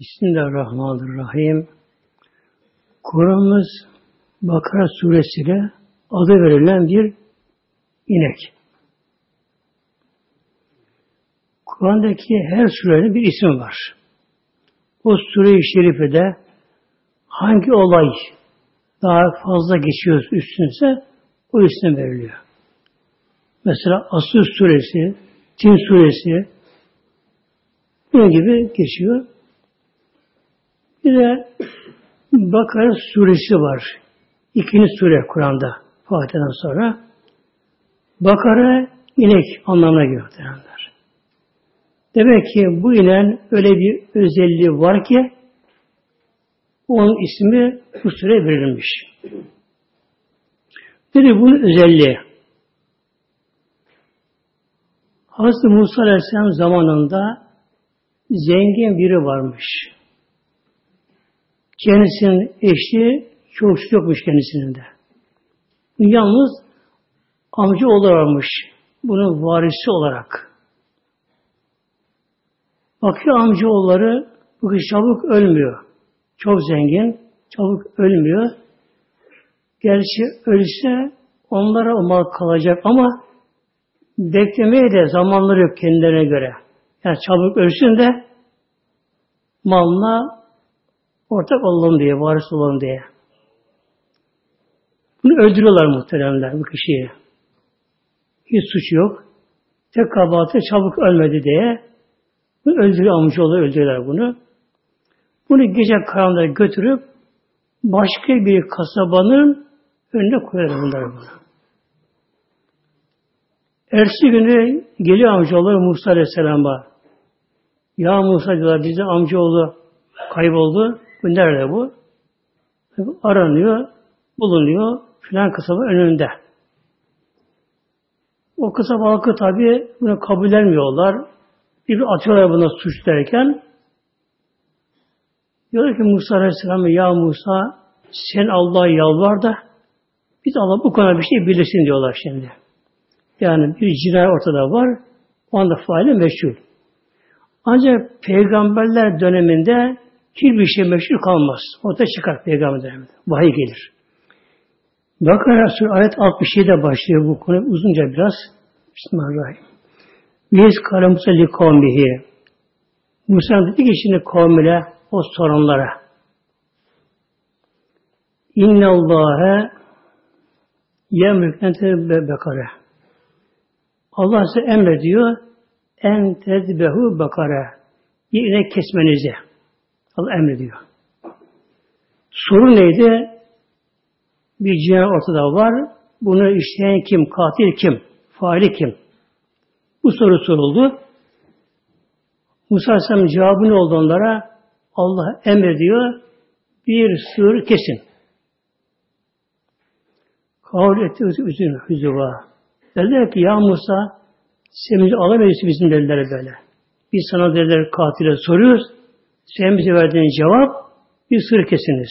Bismillahirrahmanirrahim. Kur'an'ımız Bakara suresiyle adı verilen bir inek. Kur'an'daki her surenin bir ismi var. O sure-i şerifede hangi olay daha fazla geçiyor üstünse o isim veriliyor. Mesela Asır suresi, Tin suresi bunun gibi geçiyor. Bir de Bakara suresi var. İkinci sure Kur'an'da Fatiha'dan sonra. Bakara inek anlamına geliyor muhtemelenler. Demek ki bu inen öyle bir özelliği var ki onun ismi bu sure verilmiş. Dedi bunun özelliği. Hazreti Musa Aleyhisselam zamanında zengin biri varmış. Kendisinin eşi çok yokmuş kendisinin de. Yalnız amca oğlu varmış. Bunun varisi olarak. Bakıyor amcaoğulları bu kız çabuk ölmüyor. Çok zengin, çabuk ölmüyor. Gerçi ölse onlara mal kalacak ama beklemeye de zamanları yok kendilerine göre. Yani çabuk ölsün de malına ortak olalım diye, varis olalım diye. Bunu öldürüyorlar muhteremler bu kişiyi. Hiç suç yok. Tek kabahati çabuk ölmedi diye bunu öldürüyor amcaoğlu öldürüyorlar bunu. Bunu gece karanlığa götürüp başka bir kasabanın önüne koyarlar bunları bunu. Ersi günü geliyor amcaoğlu Musa Aleyhisselam'a. Ya Musa diyorlar bize amcaoğlu kayboldu. Bu nerede bu? Aranıyor, bulunuyor filan kasaba önünde. O kasaba halkı tabi bunu kabullenmiyorlar. Bir atıyorlar buna suç derken diyor ki Musa Aleyhisselam'a ya Musa sen Allah'a yalvar da biz Allah bu konuda bir şey bilirsin diyorlar şimdi. Yani bir cinayet ortada var. O anda faili meşhur. Ancak peygamberler döneminde hiçbir şey meşhur kalmaz. Ortaya çıkar peygamber döneminde. Vahiy gelir. Bakara Suresi ayet 67'de başlıyor bu konu uzunca biraz. Bismillahirrahmanirrahim. Biz kâle Musa li kavmihi. Musa dedi ki şimdi kavmine o sorunlara. İnne Allah'a yemrükente bekare. Allah size emrediyor en tedbehu bakara. Bir inek kesmenizi. Allah emrediyor. Sorun neydi? Bir cinayet ortada var. Bunu işleyen kim? Katil kim? Faili kim? Bu soru soruldu. Musa Aleyhisselam cevabı ne oldu onlara? Allah emrediyor. Bir sığır kesin. Kavl etti üzün hüzüva. Dediler ki ya Musa sen bizi alamayız bizim dediler böyle. Biz sana dediler katile soruyoruz. Sen bize verdiğin cevap bir sır kesiniz.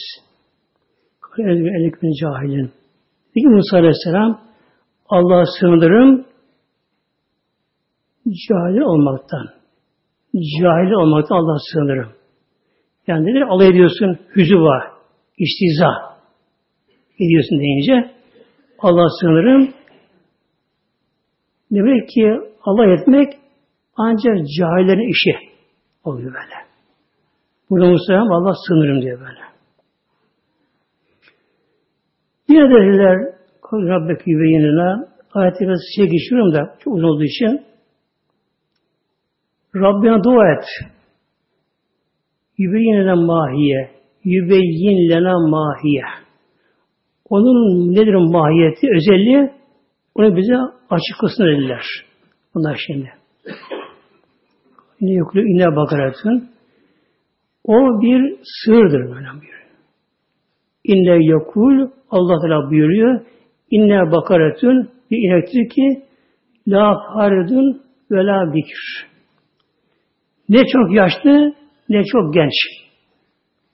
Elik bin cahilin. Peki Musa Aleyhisselam Allah'a sığınırım cahil olmaktan. Cahil olmaktan Allah'a sığınırım. Yani nedir? Alay ediyorsun, hüzü var, istiza ediyorsun deyince Allah'a sığınırım. Demek ki Allah etmek ancak cahillerin işi oluyor böyle. Burada Mustafa Allah sığınırım diyor böyle. Yine dediler Rabbek yübeyinine ayeti biraz şey geçiyorum da çok uzun olduğu için Rabbine dua et. Yübeyyin lena mahiye. Yübeyyin lena mahiye. Onun nedir mahiyeti, özelliği? Onu bize açıklasın dediler. Bunlar şimdi. Yine yoklu inne bakaratın. O bir sığırdır böyle bir. İnne yakul Allah Teala buyuruyor. İnne bakaratun bir inektir ki la haridun ve la bikr. Ne çok yaşlı ne çok genç.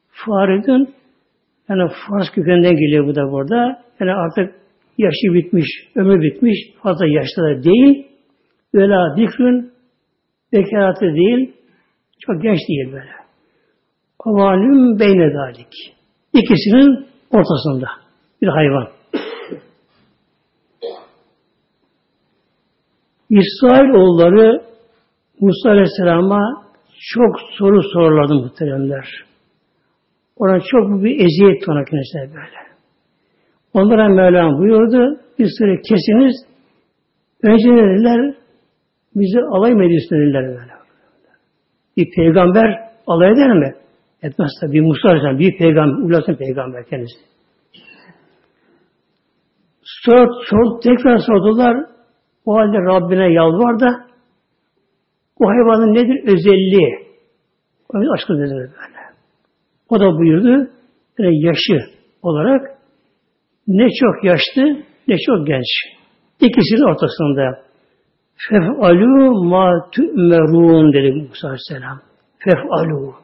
Faridun yani Fars kökeninden geliyor bu da burada. Yani artık yaşı bitmiş, ömrü bitmiş, fazla yaşlı da değil. Vela dikrün bekaratı değil, çok genç değil böyle. Havalüm beyne dalik. İkisinin ortasında bir hayvan. İsrail oğulları Musa Aleyhisselam'a çok soru soruladı muhteremler. Ona çok bir eziyet ona kendisine böyle. Onlara Mevlam buyurdu, bir süre kesiniz, önce ne dediler, bizi alay mı ediyorsun dediler böyle. Bir peygamber alay eder mi? Etmez tabi. Musa Aleyhisselam bir peygamber, ulaşan peygamber kendisi. Sonra sor, tekrar sordular. O halde Rabbine yalvar da o hayvanın nedir özelliği? O aşkı nedir böyle. O da buyurdu. Yani yaşı olarak ne çok yaşlı ne çok genç. İkisinin ortasında. Fef'alû ma tü'merûn dedi Musa Aleyhisselam. Fef'alû.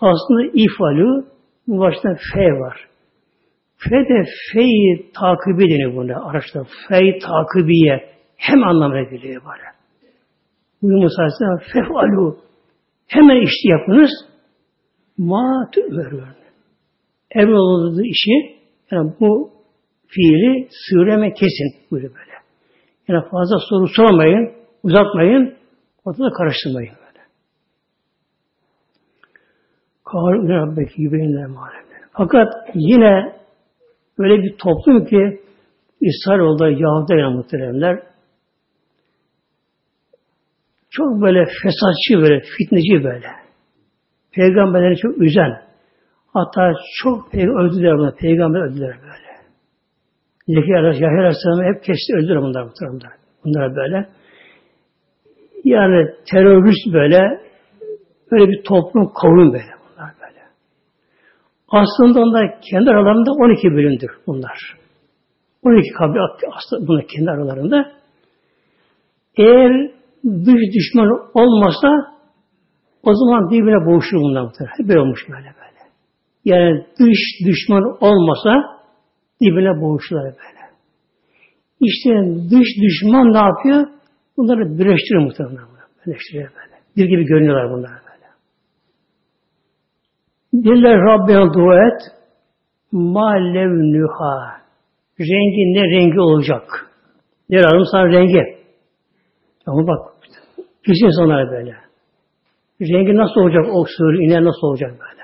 Aslında ifalû bu başta fe var. Fe de feyi takibi denir buna. Araçta fey takibiye hem anlamına geliyor böyle. Buyur Musa Aleyhisselam fef'alû. Hemen işte yapınız ma tü'merûn. Emrolunduğu işi yani bu fiili süreme kesin buyuruyor böyle. Yani fazla soru sormayın, uzatmayın, ortada karıştırmayın böyle. Kâlu Rabbeki yübeğinler mâlemler. Fakat yine öyle bir toplum ki İsrailoğulları Yahudi'ye muhteremler çok böyle fesatçı böyle, fitneci böyle. Peygamberleri çok üzen. Hatta çok öldüler buna. Peygamber öldüler böyle. Zekeriya Yahya Aleyhisselam'ı hep kesti öldürdü bunlar muhtemelen. Bunlar böyle. Yani terörist böyle böyle bir toplum kavim bunlar böyle. Aslında onlar kendi aralarında 12 bölümdür bunlar. 12 kabile aslında bunlar kendi aralarında. Eğer dış düşman olmasa o zaman birbirine boğuşur bunlar muhtemelen. Hep olmuş böyle böyle. Yani dış düşman olmasa birbirine boğuşurlar böyle. İşte dış düşman ne yapıyor? Bunları birleştiriyor muhtemelen. Birleştiriyor böyle. Bir gibi görünüyorlar bunlar Diller Rabbine dua et. Ma levnüha. Rengi ne rengi olacak? Ne lazım sana rengi? Ama bak, kesin insanlar böyle. Rengi nasıl olacak o sığır, iner nasıl olacak böyle?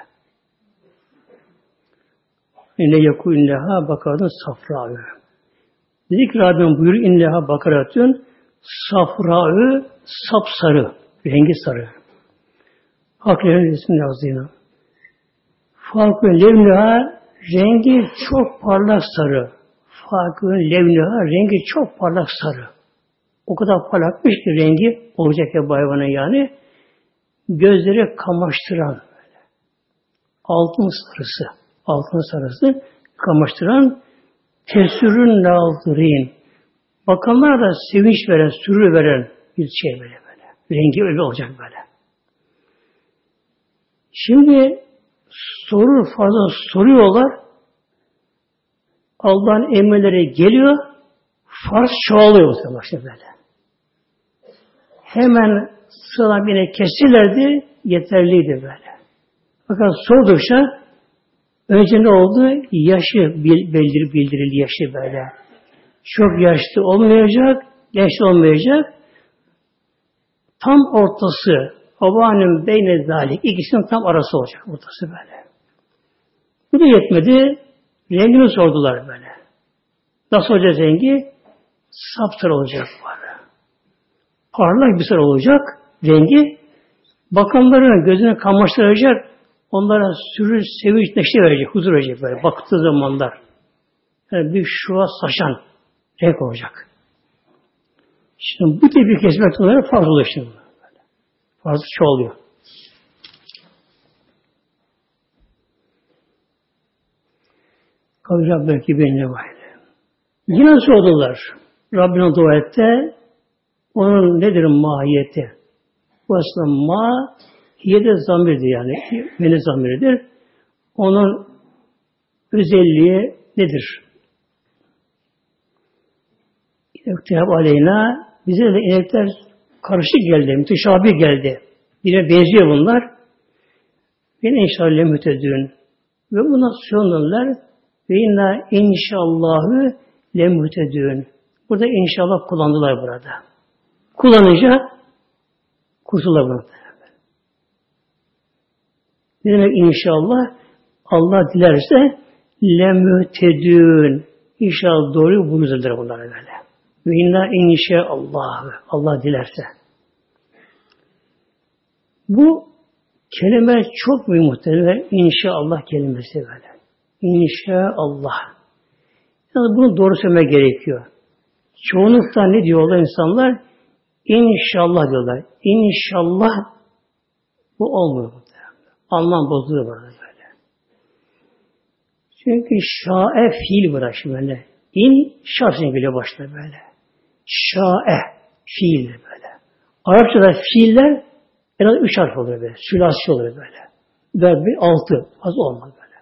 İnne yeku inneha bakaratun safra'ı. Dedik ki Rabbim buyur inneha bakaratun safra'ı sapsarı. Rengi sarı. Haklerin ismi yazdığına. Farkı levniha rengi çok parlak sarı. Farkı levniha rengi çok parlak sarı. O kadar parlakmış ki rengi olacak ya hayvanın yani. Gözleri kamaştıran böyle. Altın sarısı altın sarısı kamaştıran tesürün nâzırîn. Bakanlar da sevinç veren, sürü veren bir şey böyle böyle. Rengi öyle olacak böyle. Şimdi soru fazla soruyorlar. Allah'ın emirleri geliyor. Farz çoğalıyor bu sefer böyle. Hemen sıra bine kesilirdi, yeterliydi böyle. Fakat sordukça Önce ne oldu? Yaşı bildir, bildirildi yaşı böyle. Çok yaşlı olmayacak, yaşlı olmayacak. Tam ortası, havanın beyne zalik, ikisinin tam arası olacak ortası böyle. Bu da yetmedi, rengini sordular böyle. Nasıl olacak rengi? Sapsarı olacak böyle. Parlak bir sarı olacak rengi. Bakanların gözüne kamaştıracak, Onlara sürü sevinç neşe verecek, huzur verecek böyle baktığı zamanlar. Yani bir şua saçan renk olacak. Şimdi bu tip bir kesmek fazla oluyor şimdi. Fazla çoğalıyor. Kalacak belki benimle var. Yine sordular. Rabbine dua etti. Onun nedir mahiyeti? Bu aslında ma Yedi zamirdir yani. Mene zamiridir. Onun özelliği nedir? İnektihab aleyna bize de inekler karışık geldi, müteşabih geldi. Yine benziyor bunlar. ben inşallah lemütedün. Ve buna sonunlar ve inna inşallahü lemütedün. Burada inşallah kullandılar burada. Kullanınca kurtulur bunu. Ne demek inşallah? Allah dilerse lemütedün. İnşallah doğru buluruzdur bunlar böyle. Ve inna inşallah. Allah dilerse. Bu kelime çok mühim muhtemelen. İnşallah kelimesi böyle. İnşallah. Yani bunu doğru söylemek gerekiyor. Çoğunlukla ne diyorlar insanlar? İnşallah diyorlar. İnşallah bu olmuyor. Anlam bozuluyor burada böyle. Çünkü şae fiil bırak şimdi böyle. İn şahsın geliyor başta böyle. Şae fiil böyle. Arapçada fiiller en az üç harf olur böyle. Sülasi olur böyle. Verbi altı. Az olmaz böyle.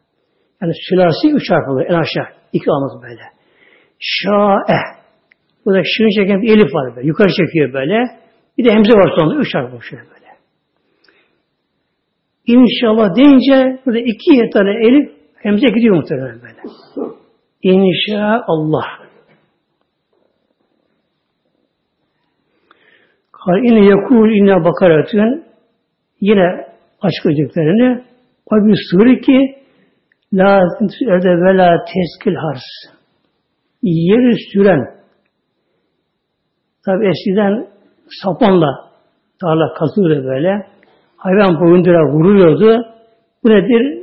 Yani sülasi üç harf olur en aşağı. İki olmaz böyle. Şae. Bu da şirin çeken bir elif var böyle. Yukarı çekiyor böyle. Bir de hemze var sonunda. Üç harf olur şöyle böyle. İnşallah deyince burada iki tane elif hemze gidiyor muhtemelen böyle. İnşallah. Kal yine yakul inne bakaratın yine açık ödüklerini o bir sure ki la erde ve la teskil hars. Yeri süren tabi eskiden sapanla tarla kazıyordu böyle hayvan boyundura vuruluyordu. Bu nedir?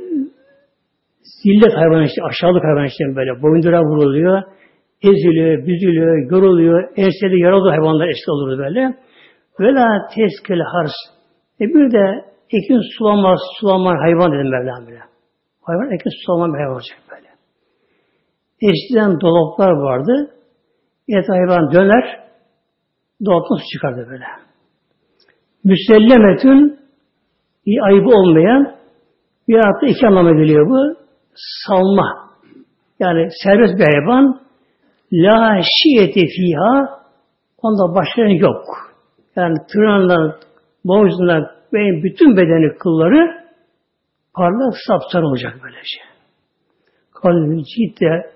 Zillet hayvan işte aşağılık hayvan işte böyle boyundura vuruluyor eziliyor, büzülüyor, yoruluyor, ensede yaralı hayvanlar eski olur böyle. Ve la teskil hars. E bir de ekin sulamaz, sulaman hayvan dedim Mevlam bile. Hayvan ekin sulaman bir hayvan olacak böyle. Eskiden dolaplar vardı. Et hayvan döner, dolaptan su çıkardı böyle. Müsellemetün bir ayıbı olmayan bir hatta iki anlama geliyor bu. Salma. Yani serbest bir hayvan la şiyeti fiha onda başları yok yani tırnağından, boğazından benim bütün bedeni kılları parlak sapsarı olacak böylece. Kalbi cidde,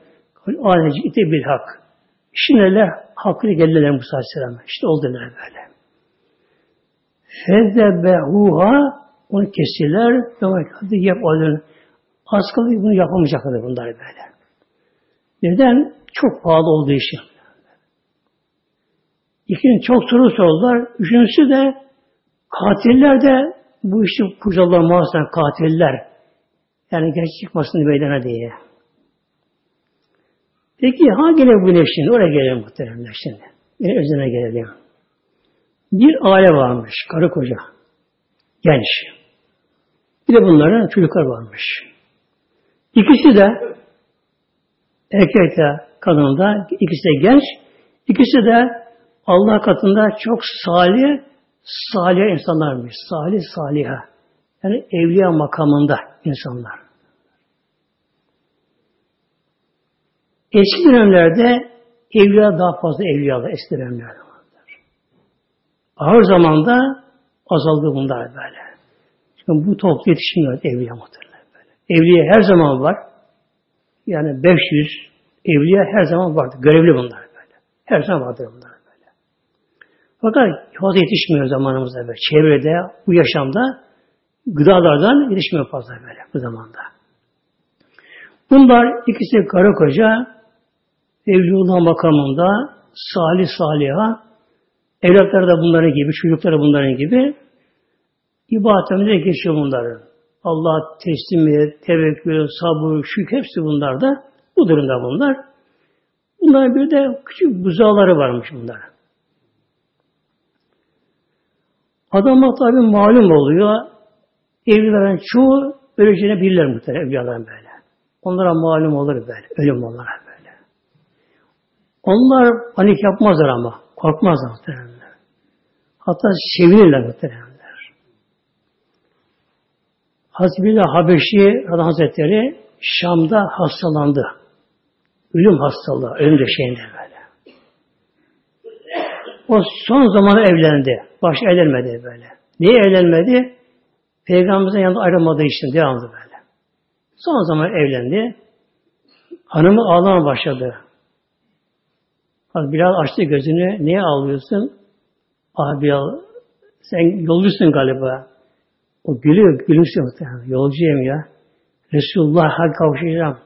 âne cidde bil hak. Şimdi hakkı geldiler Musa Aleyhisselam'a. İşte oldular böyle. Fezzebehuha onu kestiler. Hadi yap olun. Az bunu yapamayacaklar bunlar böyle. Neden? Çok pahalı olduğu için. İkinci çok soru sordular. Üçüncüsü de katiller de bu işi kurcalamazlar katiller. Yani geç çıkmasın meydana diye. Peki hangi bu şimdi? Oraya gelelim muhteremler şimdi. Yine özüne gelelim. Bir aile varmış, karı koca. Genç. Bir de bunların çocuklar varmış. İkisi de erkek de kadın da ikisi de genç. İkisi de Allah katında çok salih, salih insanlarmış. Salih, saliha. Yani evliya makamında insanlar. Eski dönemlerde evliya daha fazla evliyalar eski dönemlerde vardır. Ağır zamanda azaldı bunlar böyle. Çünkü bu top yetişmiyor evliya muhtemelen böyle. Evliya her zaman var. Yani 500 evliya her zaman vardır. Görevli bunlar böyle. Her zaman vardır bunlar. Fakat fazla yetişmiyor zamanımızda böyle. Çevrede, bu yaşamda gıdalardan yetişmiyor fazla böyle bu zamanda. Bunlar ikisi karı koca evlullah makamında salih saliha evlatları da bunların gibi, çocukları bunların gibi ibadetlerinde geçiyor bunların. Allah teslimiyet, tevekkül, sabır, şükür hepsi bunlarda. Bu durumda bunlar. Bunlar bir de küçük buzağları varmış bunlar. Adama tabi malum oluyor. Evlilerin çoğu öleceğini bilirler muhtemelen evliyaların böyle. Onlara malum olur böyle. Ölüm onlara böyle. Onlar panik yapmazlar ama. Korkmazlar muhtemelen. Hatta sevinirler muhtemelen. Hazreti Bilal Habeşi Hazretleri Şam'da hastalandı. Ölüm hastalığı, ölüm döşeğinde. O son zamanı evlendi. Baş evlenmedi böyle. Niye evlenmedi? Peygamberimizin yanında ayrılmadığı için devamlı böyle. Son zaman evlendi. Hanımı ağlamaya başladı. Bak Bilal açtı gözünü. Niye ağlıyorsun? Ah Bilal sen yolcusun galiba. O gülüyor, gülümsüyor muhtemelen. Yolcuyum ya. Resulullah'a kavuşacağım.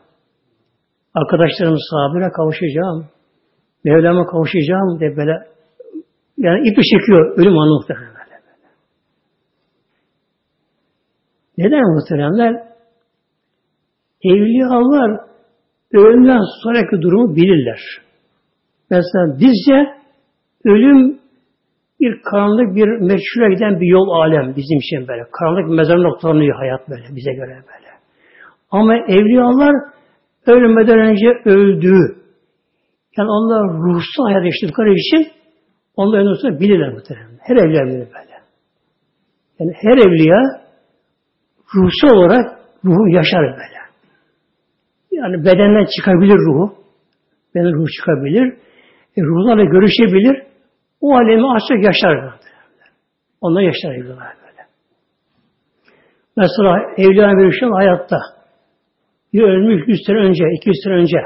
Arkadaşlarım sahabire kavuşacağım. Mevlam'a kavuşacağım diye böyle yani ipi çekiyor ölüm anı muhtemelen böyle. Neden muhteremler? Evliyalar ölümden sonraki durumu bilirler. Mesela bizce ölüm bir karanlık bir meçhule giden bir yol alem bizim için böyle. Karanlık mezar noktalanıyor hayat böyle bize göre böyle. Ama evliyalar ölmeden önce öldü. Yani onlar ruhsal hayat yaşadıkları için onlar öldüklerini bilirler muhtemelen. Her evliya bilir böyle. Yani her evliya ruhsal olarak ruhu yaşar böyle. Yani bedenden çıkabilir ruhu. Beden ruhu çıkabilir. E, ruhlarla görüşebilir. O alemi açacak yaşar. Onlar yaşar evliyalar böyle. Mesela evliya bir şey hayatta. Bir ölmüş 100 sene önce, 200 sene önce.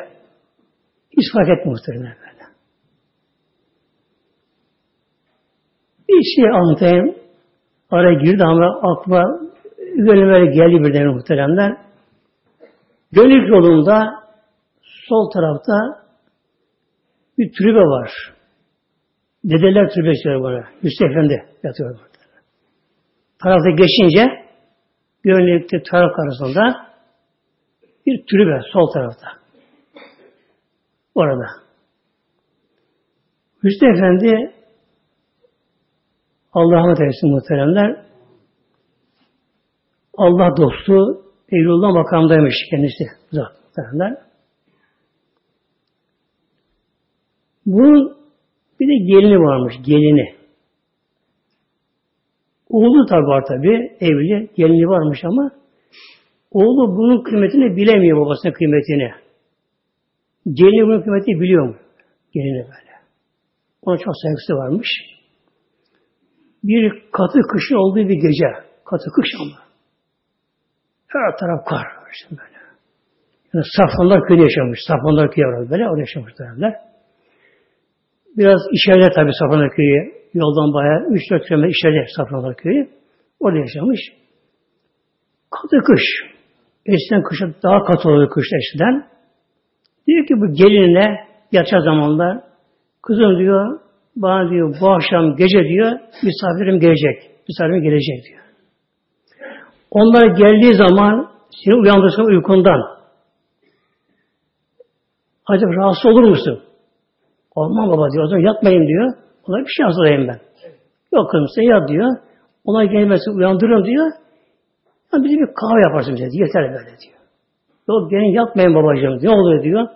Hiç fark etmiyor muhtemelen böyle. Bir şey anlatayım. Araya girdi ama aklıma böyle böyle geldi birden muhteremler. Gönül yolunda sol tarafta bir türbe var. Dedeler türbesi var burada. Hüsnü Efendi yatıyor burada. Tarafta geçince Gönüllükte taraf arasında bir türbe sol tarafta. Orada. Hüsnü Efendi Allah'ın tersi muhteremler Allah dostu Eylullah makamdaymış kendisi muhteremler. Bunun bir de gelini varmış, gelini. Oğlu tabi var tabi, evli, gelini varmış ama oğlu bunun kıymetini bilemiyor babasının kıymetini. Gelini bunun kıymetini biliyor mu? Gelini böyle. Ona çok saygısı varmış. Bir katı kışın olduğu bir gece. Katı kış ama. Her taraf kar. İşte böyle. Yani Safranlar köyü yaşamış. Safranlar köyü var böyle. Orada yaşamış dönemler. Biraz içeride tabii Safranlar köyü. Yoldan bayağı 3-4 kilometre içeride Safranlar köyü. Orada yaşamış. Katı kış. Eskiden kışa daha katı oluyor kış eskiden. Diyor ki bu gelinle yatacağı zamanlar kızım diyor bana diyor bu akşam gece diyor misafirim gelecek. Misafirim gelecek diyor. Onlar geldiği zaman seni uyandırsın uykundan. Acaba rahatsız olur musun? Olmam baba diyor. O zaman yatmayın diyor. Ona bir şey hazırlayayım ben. Yok kızım sen yat diyor. Ona gelmesi uyandırırım diyor. Ya bize bir kahve yaparsın diyor. Yeter böyle diyor. Yok gelin yatmayın babacığım. Ne oluyor diyor.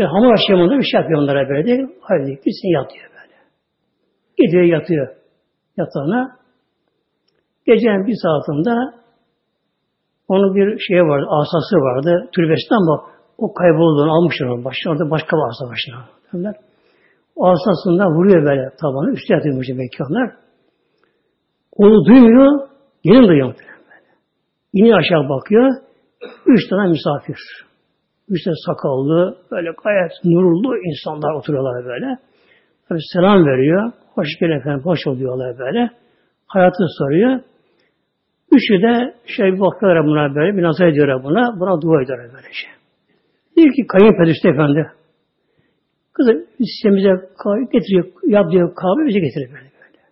Ve hamur aşamında bir şey yapıyor onlara böyle. Hayır diyor. Gitsin yat diyor Gidiyor yatıyor yatağına. Gecenin bir saatinde onun bir şey vardı, asası vardı, türbesinde ama o kaybolduğunu almışlar onun başına. Orada başka bir asa başına. Derler. O asasında vuruyor böyle tabanı. Üstü yatıyormuş belki onlar. Onu duymuyor, gelin duyuyor. İniyor aşağı bakıyor. Üç tane misafir. Üç tane sakallı, böyle gayet nurlu insanlar oturuyorlar böyle. Tabi selam veriyor. Hoş geldin efendim, hoş oluyorlar böyle. Hayatı soruyor. Üçü de şey bakıyorlar buna böyle, bir nazar ediyorlar buna, buna dua ediyorlar böyle şey. Diyor ki kayınpeder Üstü Efendi, kızım sen getiriyor, yap diyor kahve bize getiriyor böyle böyle.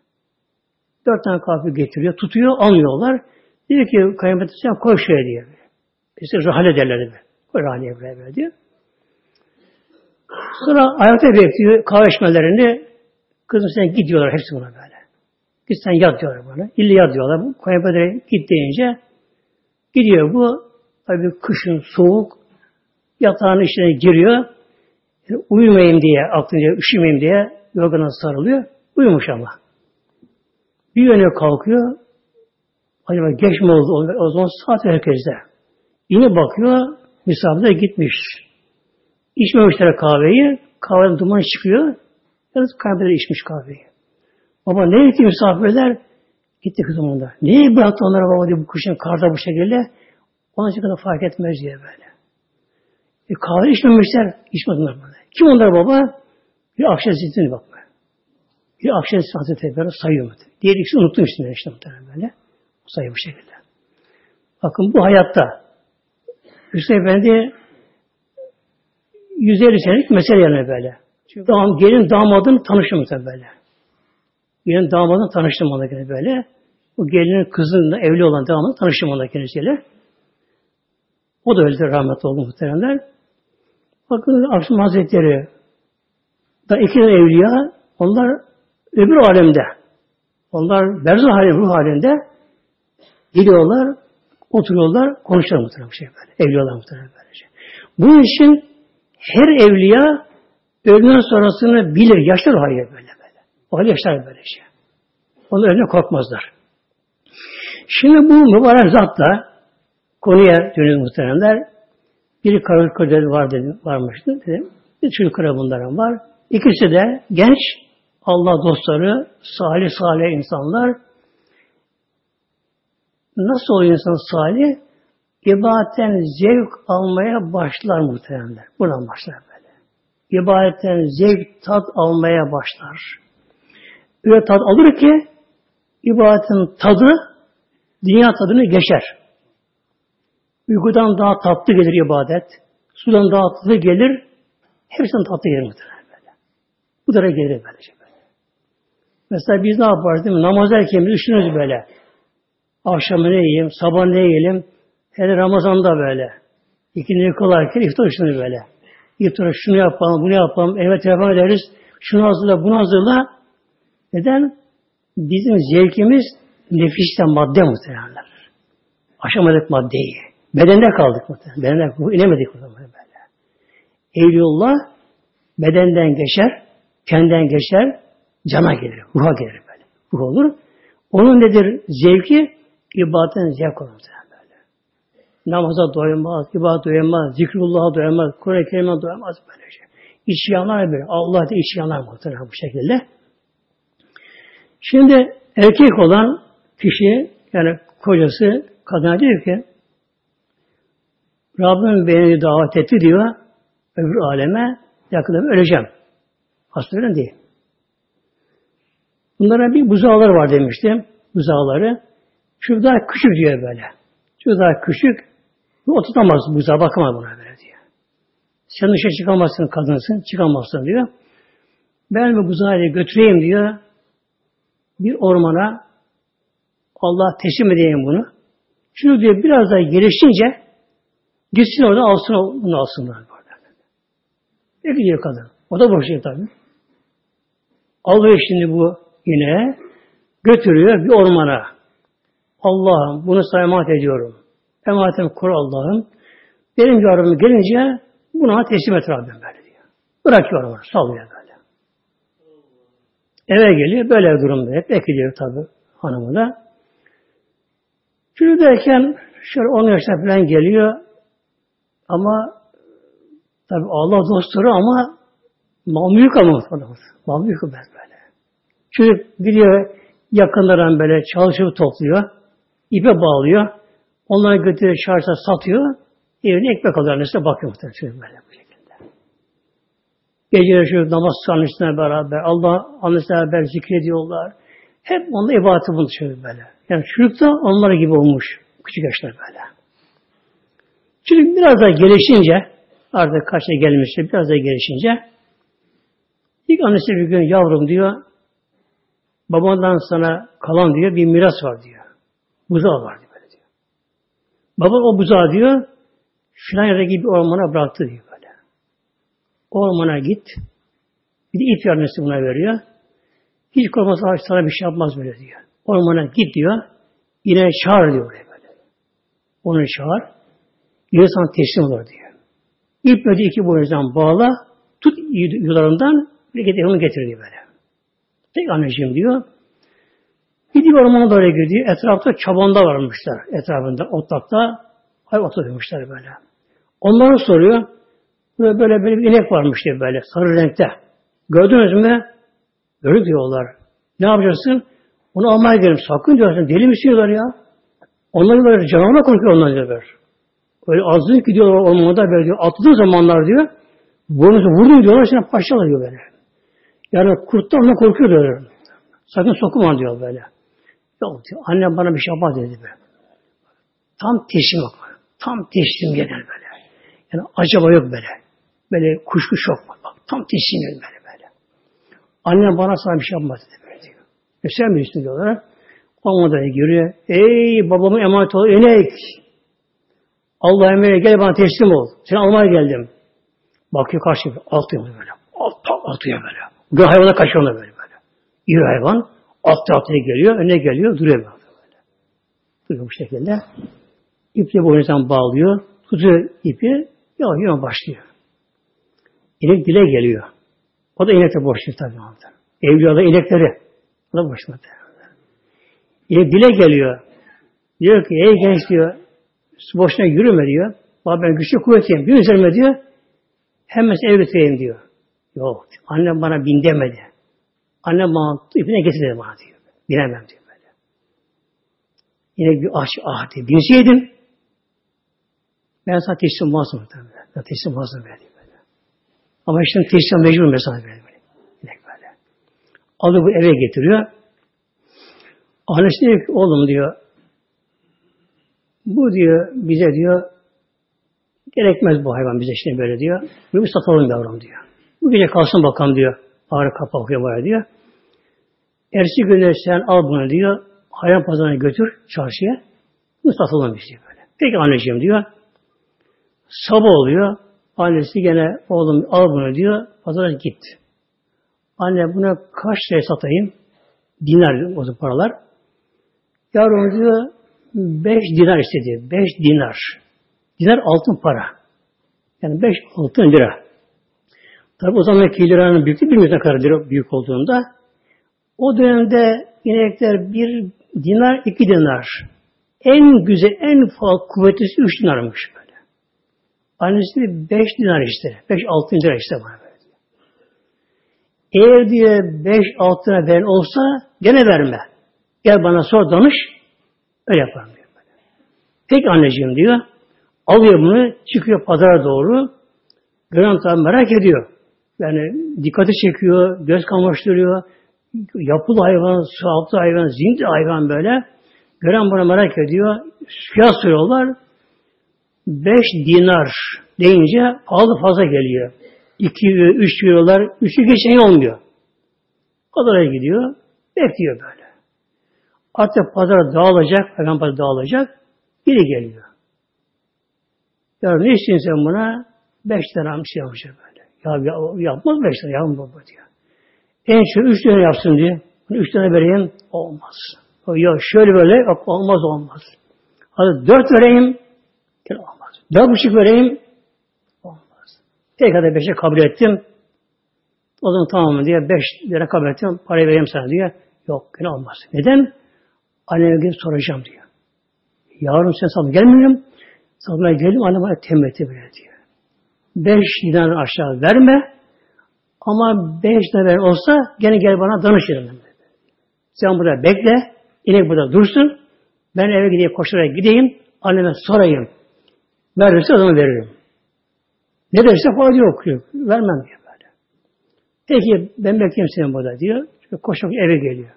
Dört tane kahve getiriyor, tutuyor, alıyorlar. Diyor ki kayınpeder sen koy şuraya diye. İşte rahale derler böyle. Koy rahaleye böyle diyor. Sonra ayakta bekliyor kahve. Kızım sen gidiyorlar hepsi buna böyle. Git sen yat diyorlar bana. İlle yat diyorlar. Bu kayınpedere git deyince gidiyor bu. Tabii kışın soğuk yatağın içine giriyor. Yani uyumayayım diye, aklınca üşümeyeyim diye yorgana sarılıyor. Uyumuş ama. Bir yöne kalkıyor. Acaba geç mi oldu? O zaman saat herkeste. Yine bakıyor. Misafirler gitmiş. İçmemişler kahveyi. Kahveden duman çıkıyor. Yalnız kahvede içmiş kahveyi. Baba ne etti misafirler? Gitti kızım onda. Niye bıraktı onlara baba diye bu kışın karda bu şekilde? Ona kadar fark etmez diye böyle. E, kahve içmemişler. İçmediler böyle. Kim onlar baba? Bir akşam zitini bak böyle. Bir akşam Hazreti böyle sayıyor? Diğer ikisi unuttum işte işte muhtemelen böyle. Sayıyor bu şekilde. Bakın bu hayatta Hüseyin Efendi 150 senelik mesele yani böyle. Çünkü dam, gelin damadın tanıştı muhtemelen böyle. Gelin damadın tanıştım ona göre böyle. Bu gelinin kızınla evli olan damadın tanıştım ona kendisiyle. O da öldü rahmetli oldu muhteremler. Bakın Akşam Hazretleri da iki evliya onlar öbür alemde. Onlar berzah halinde, ruh halinde gidiyorlar, oturuyorlar, konuşuyorlar muhtemelen şey böyle. Evliyalar muhtemelen böylece. Bunun için her evliya ölümden sonrasını bilir, yaşlar o haliyle böyle böyle. O hali yaşlar böyle şey. Onlar ölümden korkmazlar. Şimdi bu mübarek zatla konuya dönüyor muhteremler. Biri karı koca var dedim, varmıştı dedim. Bir çocuklara bunların var. İkisi de genç, Allah dostları, salih salih insanlar. Nasıl oluyor insan salih? İbadetten zevk almaya başlar muhteremler. Buradan başlar böyle. İbadetten zevk, tat almaya başlar. Öyle tat alır ki ibadetin tadı dünya tadını geçer. Uykudan daha tatlı gelir ibadet. Sudan daha tatlı gelir. Hepsinden tatlı gelir muhtemelen böyle. Bu da gelir böylece böyle. Mesela biz ne yaparız değil mi? Namaz erken biz düşünürüz böyle. Akşamı ne yiyeyim, sabah ne yiyelim. Hele Ramazan'da böyle. İkindi kılarken iftar düşünürüz böyle. İftara şunu yapalım, bunu yapalım, evet telefon ederiz. Şunu hazırla, bunu hazırla. Neden? Bizim zevkimiz nefiste madde muhtemelen. Aşamadık maddeyi. Bedende kaldık muhtemelen. Bedende bu inemedik zaman böyle. Evliyullah bedenden geçer, kendinden geçer, cana gelir, ruha gelir böyle. Ruh olur. Onun nedir zevki? İbadetten zevk olur böyle. Namaza doyamaz, ibadet doyamaz, zikrullah'a doyamaz, Kur'an-ı Kerim'e doyamaz böylece. Şey. İç yanar böyle. Allah da iç yanar muhtemelen bu şekilde. Şimdi erkek olan kişi yani kocası kadına diyor ki Rabbim beni davet etti diyor öbür aleme yakında öleceğim. Hastalarım değil. Bunlara bir buzağlar var demiştim. Buzağları. Şu daha küçük diyor böyle. Şu daha küçük. Bu oturtamaz buzağa bakamaz buna böyle diyor. Sen dışarı çıkamazsın kadınsın. Çıkamazsın diyor. Ben bu buzağı götüreyim diyor. Bir ormana Allah teslim edeyim bunu. Şunu diyor biraz daha gelişince gitsin orada alsın bunu alsınlar. Ne gidiyor kadın? O da boşuyor tabi. Alıyor şimdi bu yine götürüyor bir ormana. Allah'ım bunu sana emanet ediyorum. Emanetimi kur Allah'ım. Benim yardımım gelince buna teslim et Rabbim böyle diyor. Bırakıyor ormanı, sallıyor böyle. Eve geliyor, böyle durumda hep bekliyor tabi hanımı da. Şunu derken şöyle 10 yaşına falan geliyor ama tabi Allah dostları ama mamluk ama mamluk böyle. Çocuk gidiyor yakınlardan böyle çalışıp topluyor, ipe bağlıyor, onları götürüyor çarşıda satıyor, evine ekmek alıyor annesine bakıyor muhtemelen böyle bu şekilde. Geceleri şu namaz annesine beraber, Allah annesine beraber zikrediyorlar. Hep onunla ibadeti buluşuyor böyle. Yani çocuk da onlara gibi olmuş. Küçük yaşlar böyle. Çocuk biraz daha gelişince artık kaçta gelmişti biraz daha gelişince ilk annesi bir gün yavrum diyor babandan sana kalan diyor bir miras var diyor. Buzağı var diyor. Baba o buzağı diyor filan yerdeki bir ormana bıraktı diyor böyle. Ormana git. Bir de ip yarnesi buna veriyor. Hiç korkmaz ağaç sana bir şey yapmaz böyle diyor. Ormana git diyor. Yine çağır diyor böyle. Onu çağır. Yine sana teslim olur diyor. İlk böyle iki boynuzdan bağla. Tut yularından bir getir, onu getir diyor böyle. Tek anneciğim diyor. Gidiyor ormana doğru gidiyor. Etrafta çabanda varmışlar. Etrafında, otlakta. Hay oturuyormuşlar böyle. Onlara soruyor. Böyle böyle, böyle bir inek varmış diyor böyle. Sarı renkte. Gördünüz mü? Gördük diyorlar. Ne yapacaksın? Onu almaya gelirim. Sakın diyorlar. Deli misin diyorlar ya. Onlar böyle canavarla korkuyor onlar diyorlar. Öyle azlık gidiyorlar ormanda böyle diyor. Atladığı zamanlar diyor. Boynuzu vurdum diyorlar. Şimdi paşalar diyor böyle. Yani kurtlar ondan korkuyor diyorlar. Sakın sokma diyor böyle. Yok diyor. Annem bana bir şey yapmaz dedi böyle. Tam teslim yok. Tam teslim genel böyle. Yani acaba yok böyle. Böyle kuşku şok bak. Tam teslim yok böyle böyle. Annem bana sana bir şey yapmaz dedi böyle diyor. E sen bilirsin diyorlar. Olmadan giriyor. Ey babamın emanet ol. Enek. Allah emrine gel bana teslim ol. Seni almaya geldim. Bakıyor karşı altı böyle. Alt, altıya böyle. Hayvana kaçıyor ona böyle böyle. İri hayvan. Altı altıya geliyor. Öne geliyor. Duruyor böyle. Duruyor bu şekilde. İple boynuzdan bağlıyor. Tutuyor ipi. Yavaş yavaş başlıyor. İnek dile geliyor. O da inekle boşluyor tabii. Evliyalar inekleri. O da boşluyor. İnek dile geliyor. Diyor ki ey genç diyor boşuna yürüme diyor. Bak ben güçlü kuvvetliyim. Bir üzerime diyor. Hemen ev götüreyim diyor. Yok. Annem bana bin demedi. Annem bana ipine getirdi bana diyor. Binemem diyor böyle. Yine bir aç ah diye. Binseydim ben sana teslim olmazdım. Ben teslim olmazdım böyle. böyle. Ama işte teslim mecbur mesela böyle. böyle. Böyle. Alıyor bu eve getiriyor. Annesi diyor ki oğlum diyor bu diyor bize diyor gerekmez bu hayvan bize şimdi böyle diyor. Bunu satalım yavrum diyor. Bu gece kalsın bakalım diyor. Ağrı kapağı okuyor bana diyor. Ersi günü sen al bunu diyor. Hayvan pazarına götür çarşıya. Bunu satalım biz diyor böyle. Peki anneciğim diyor. Sabah oluyor. Annesi gene oğlum al bunu diyor. Pazara git. Anne buna kaç liraya satayım? Dinar o paralar. Yavrum diyor beş dinar istedi. Beş dinar. Dinar altın para. Yani beş altın lira. Tabi o zamanki liranın büyüklüğü bilmiyoruz ne kadar büyük olduğunda. O dönemde inekler bir dinar, iki dinar. En güzel, en fazla kuvvetlisi üç dinarmış böyle. Annesi de beş dinar işte. Beş altın lira işte bana böyle. Eğer diye beş altına veren olsa gene verme. Gel bana sor danış. Öyle yaparım diyor. Böyle. Peki anneciğim diyor. Alıyor bunu, çıkıyor pazara doğru. Gören merak ediyor. Yani dikkati çekiyor, göz kamaştırıyor. Yapılı hayvan, sağlıklı hayvan, zincir hayvan böyle. Gören bunu merak ediyor. Fiyat soruyorlar. Beş dinar deyince aldı fazla geliyor. İki, üç eurolar, üçü geçen olmuyor. Pazara gidiyor, bekliyor böyle. Artık pazar dağılacak, peygamber dağılacak, biri geliyor. Ya ne istiyorsun sen buna? Beş tane bir yapacak böyle. Ya, ya yapmaz beş tane, yavrum baba diyor. En çok üç tane yapsın diye. Üç tane vereyim, olmaz. Ya şöyle böyle, yok, olmaz olmaz. Hadi dört vereyim, olmaz. Dört buçuk vereyim, olmaz. Tek kadar beşe kabul ettim. O zaman tamam diye beş lira kabul ettim, parayı vereyim sana diye. Yok, yine olmaz. Neden? Anneme gidip soracağım diyor. Yavrum sen sana gelmiyorum. Sana geldim annem bana tembih böyle diyor. Beş dinar aşağı verme ama beş dinar olsa gene gel bana danış dedim. Sen burada bekle. inek burada dursun. Ben eve gideyim koşarak gideyim. Anneme sorayım. Verirse zaman veririm. Ne derse fayda yok. yok. Vermem diyor böyle. Peki ben bekleyeyim seni burada diyor. Koşarak eve geliyor.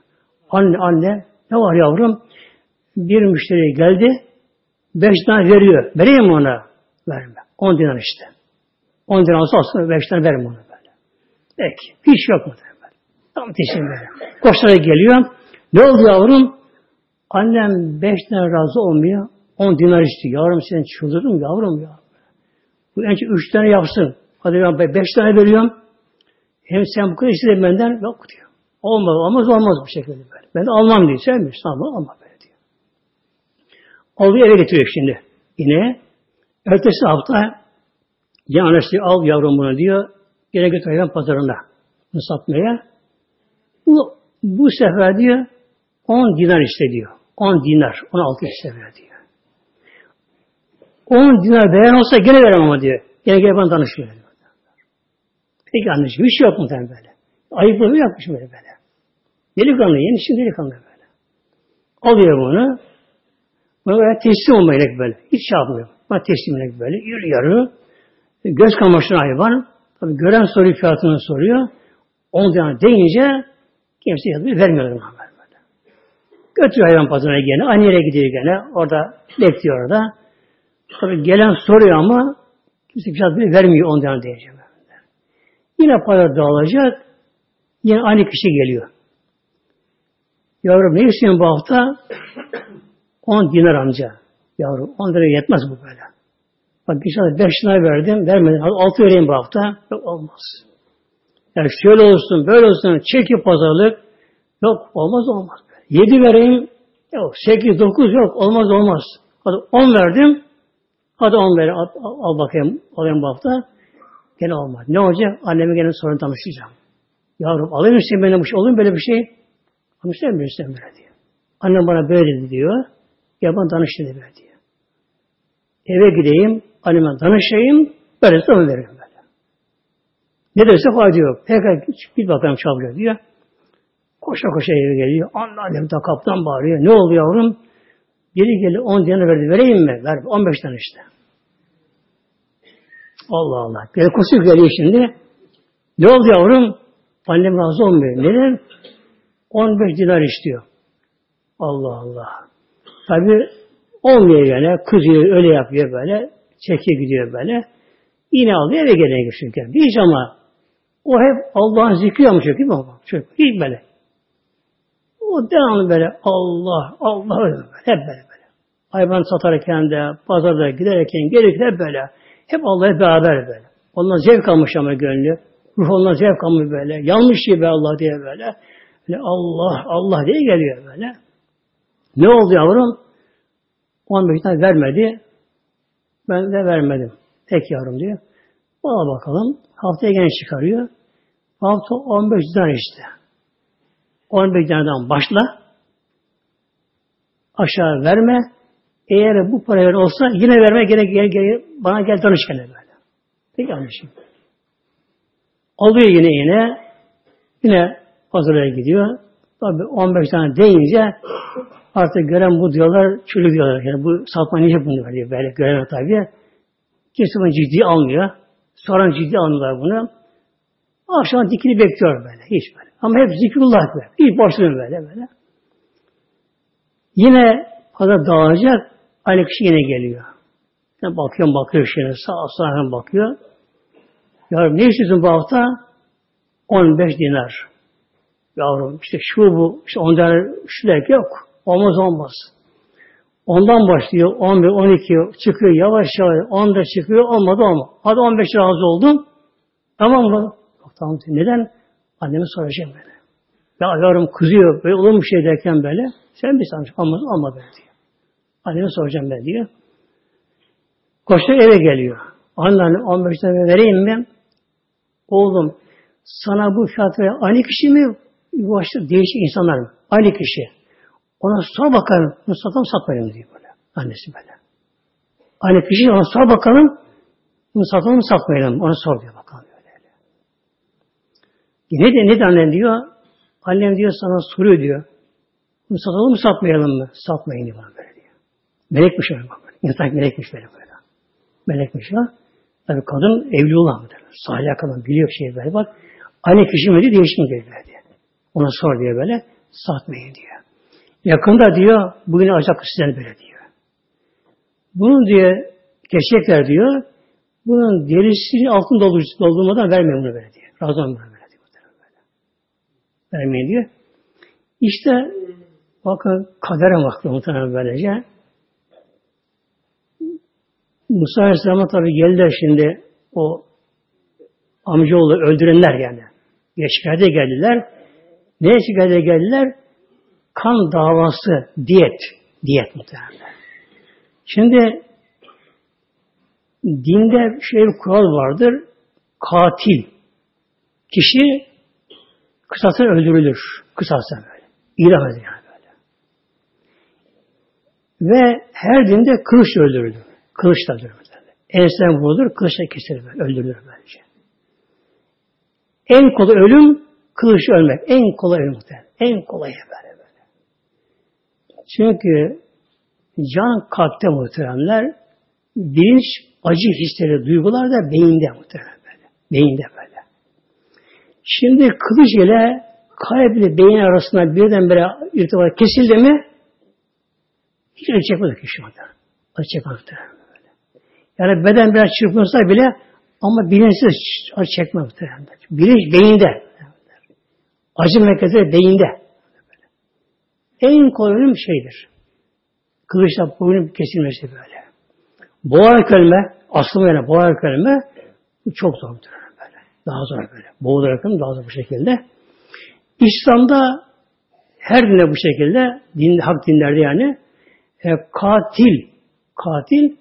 Anne anne ne var yavrum? Bir müşteri geldi. Beş tane veriyor. Vereyim mi ona? Verme. On dinar işte. On dinar olsa aslında beş tane verme ona böyle. Peki. Hiç yok mu? Böyle. Tam teşekkür ederim. Koşarak geliyor. Ne oldu yavrum? Annem beş tane razı olmuyor. On dinar istiyor. Yavrum sen çıldırdın mı yavrum ya? Bu en çok üç tane yapsın. Hadi ben beş tane veriyorum. Hem sen bu kadar istedin benden. Yok diyor. Olmaz, olmaz, olmaz bu şekilde böyle. Ben de almam diyor. Sen mi? Tamam, alma böyle diyor. Alıyor eve getiriyor şimdi. Yine ertesi hafta ya annesi al yavrum bunu diyor. Yine götürüyor pazarına. Bunu satmaya. Bu, bu sefer diyor 10 dinar istediyor. 10 dinar. 16 istediyor diyor. 10 dinar beğen olsa gene veremem ama diyor. Gene gel bana danışıyor. Peki anneciğim hiç yok mu böyle? Ayıplığı yapmış böyle böyle. Delikanlı, yeni şimdi delikanlı böyle. Alıyor bunu. Buna böyle teslim olmaya böyle. Hiç şey yapmıyor. Buna teslim olmaya böyle. Yürü yarı. Göz kamaştıran hayvan. Tabi gören soruyor fiyatını soruyor. On tane deyince kimse ona böyle. Götürüyor hayvan pazarına gene. Aynı yere gidiyor gene. Orada bekliyor orada. Tabi gelen soruyor ama kimse fiyat bile vermiyor on tane deyince. Yine para dağılacak. Yine aynı kişi geliyor. Yavrum ne istiyorsun bu hafta? 10 dinar amca. Yavrum 10 lira yetmez bu böyle. Bak geçen 5 lira verdim, vermedim. 6 vereyim bu hafta. Yok olmaz. Yani şöyle olsun, böyle olsun, çeki pazarlık. Yok olmaz olmaz. 7 vereyim, yok 8, 9 yok olmaz olmaz. Hadi 10 verdim, hadi 10 ver, al, al bakayım, alayım bu hafta. Gene olmaz. Ne olacak? Anneme gene sorun tanışacağım. Yavrum alayım mısın benim bu şey, olur böyle bir şey? Ama istemiyor, böyle diyor. Annem bana böyle dedi diyor. Ya bana danış böyle diyor. Eve gideyim, anneme danışayım, böyle sana veririm böyle. Ne derse fayda yok. Peki bir bakalım çalıyor diyor. Koşa koşa eve geliyor. Anne annem de kaptan bağırıyor. Ne oldu yavrum? Biri geldi 10 dinar verdi. Vereyim mi? Ver. 15 tane işte. Allah Allah. Gel kusur geliyor şimdi. Ne oldu yavrum? Annem razı olmuyor. Neden? 15 dinar istiyor. Allah Allah. Tabi olmuyor yani. Kızıyor, öyle yapıyor böyle. Çekiyor gidiyor böyle. Yine alıyor eve gene geçirken. Hiç ama o hep Allah'ın zikri yapmış değil mi? Çok, hiç böyle. O devamlı böyle Allah, Allah öyle böyle. Hep böyle böyle. Hayvan satarken de, pazarda giderken, gelirken hep böyle. Hep Allah'la beraber böyle. Ondan zevk almış ama gönlü. Ruh ondan zevk almış böyle. Yanlış gibi Allah diye böyle. Böyle Allah, Allah diye geliyor böyle. Ne oldu yavrum? 15 tane vermedi. Ben de vermedim. Peki yavrum diyor. Bana bakalım. Haftaya gene çıkarıyor. Hafta 15 tane işte. 15 taneden başla. Aşağı verme. Eğer bu para olsa yine verme gene gel, gel, bana gel danış gene böyle. Peki anlaşayım. Alıyor yine yine. Yine pazara gidiyor. Tabi 15 tane deyince artık gören bu diyorlar, çürü diyorlar. Yani bu satma niye bunu veriyor böyle gören tabi. Kimse bunu ciddi almıyor. Soran ciddi almıyorlar bunu. Akşam dikini bekliyor böyle. Hiç böyle. Ama hep zikrullah böyle. Hiç boşluğun böyle böyle. Yine fazla dağılacak. Aynı kişi yine geliyor. Yani bakıyorum bakıyor şimdi. Sağ sağa bakıyor. Yavrum ne istiyorsun bu hafta? 15 dinar. Yavrum işte şu bu, işte ondan şu derken yok. Olmaz olmaz. Ondan başlıyor 11, 12 çıkıyor yavaş yavaş 10'da çıkıyor olmadı olma. Hadi 15 razı oldum. Tamam mı? Yok, tamam. Neden? Anneme soracağım böyle. Ya yavrum kızıyor. Böyle olur mu şey derken böyle. Sen bir sanmış. Olmaz olma böyle diyor. Anneme soracağım ben diyor. Koşuyor eve geliyor. Anne 15 tane vereyim mi? Oğlum sana bu fiyatı aynı kişi mi? Başta değişik insanlar mı? Aynı kişi. Ona sor bakalım. Bunu satalım satmayalım diyor böyle. Annesi böyle. Aynı kişi ona sor bakalım. Satalım mı satmayalım. Ona sor diyor bakalım. Böyle. Ne de ne de annen diyor? Annem diyor sana soruyor diyor. Satalım mı satmayalım mı? Satmayın diyor bana böyle diyor. Melekmiş öyle bak. İnsan melekmiş böyle böyle. Melekmiş ya. Tabii kadın evli olan mıdır? Salih kadın biliyor şey böyle bak. Aynı kişi mi diyor, değişik mi diyor böyle. Ona sor diyor böyle. Satmayın diyor. Yakında diyor, bugün alacak sizden böyle diyor. Bunun diyor, geçecekler diyor, bunun derisini altın doldurmadan vermeyin bunu böyle diyor. Razı olmayın böyle diyor. Vermeyin diyor. İşte bakın kadere baktı muhtemelen böylece. Musa Aleyhisselam'a tabi geldiler şimdi o amcaoğlu öldürenler yani. Şikayete geldiler. Neye şikayete geldiler? Kan davası, diyet. Diyet muhtemelen. Şimdi dinde şey bir kural vardır. Katil. Kişi kısası öldürülür. Kısası böyle. İlah yani böyle. Ve her dinde kılıç öldürülür. Kılıçla öldürülür. Ensen vurulur, kılıçla kesilir böyle. Öldürülür böylece. En kolay ölüm kılıç ölmek. En kolay ölüm muhtemelen. En kolay böyle. Çünkü can kalpte muhteremler, bilinç, acı hisleri, duygular da beyinde muhterem böyle. Beyinde böyle. Şimdi kılıç ile kalp ile beyin arasında birdenbire irtibat kesildi mi hiç acı çekmedi ki şu anda. Acı çekmedi. Yani beden biraz çırpınsa bile ama bilinçsiz acı çekmez. Bilinç beyinde. Acı merkezi beyinde. En kolay ölüm şeydir. Kılıçla boynun kesilmesi böyle. Boğarak ölme, aslında yani boğarak ölme bu çok zordur böyle. Daha zor böyle. Boğularak ölme daha zor bu şekilde. İslam'da her dinde bu şekilde, din, hak dinlerde yani e, katil, katil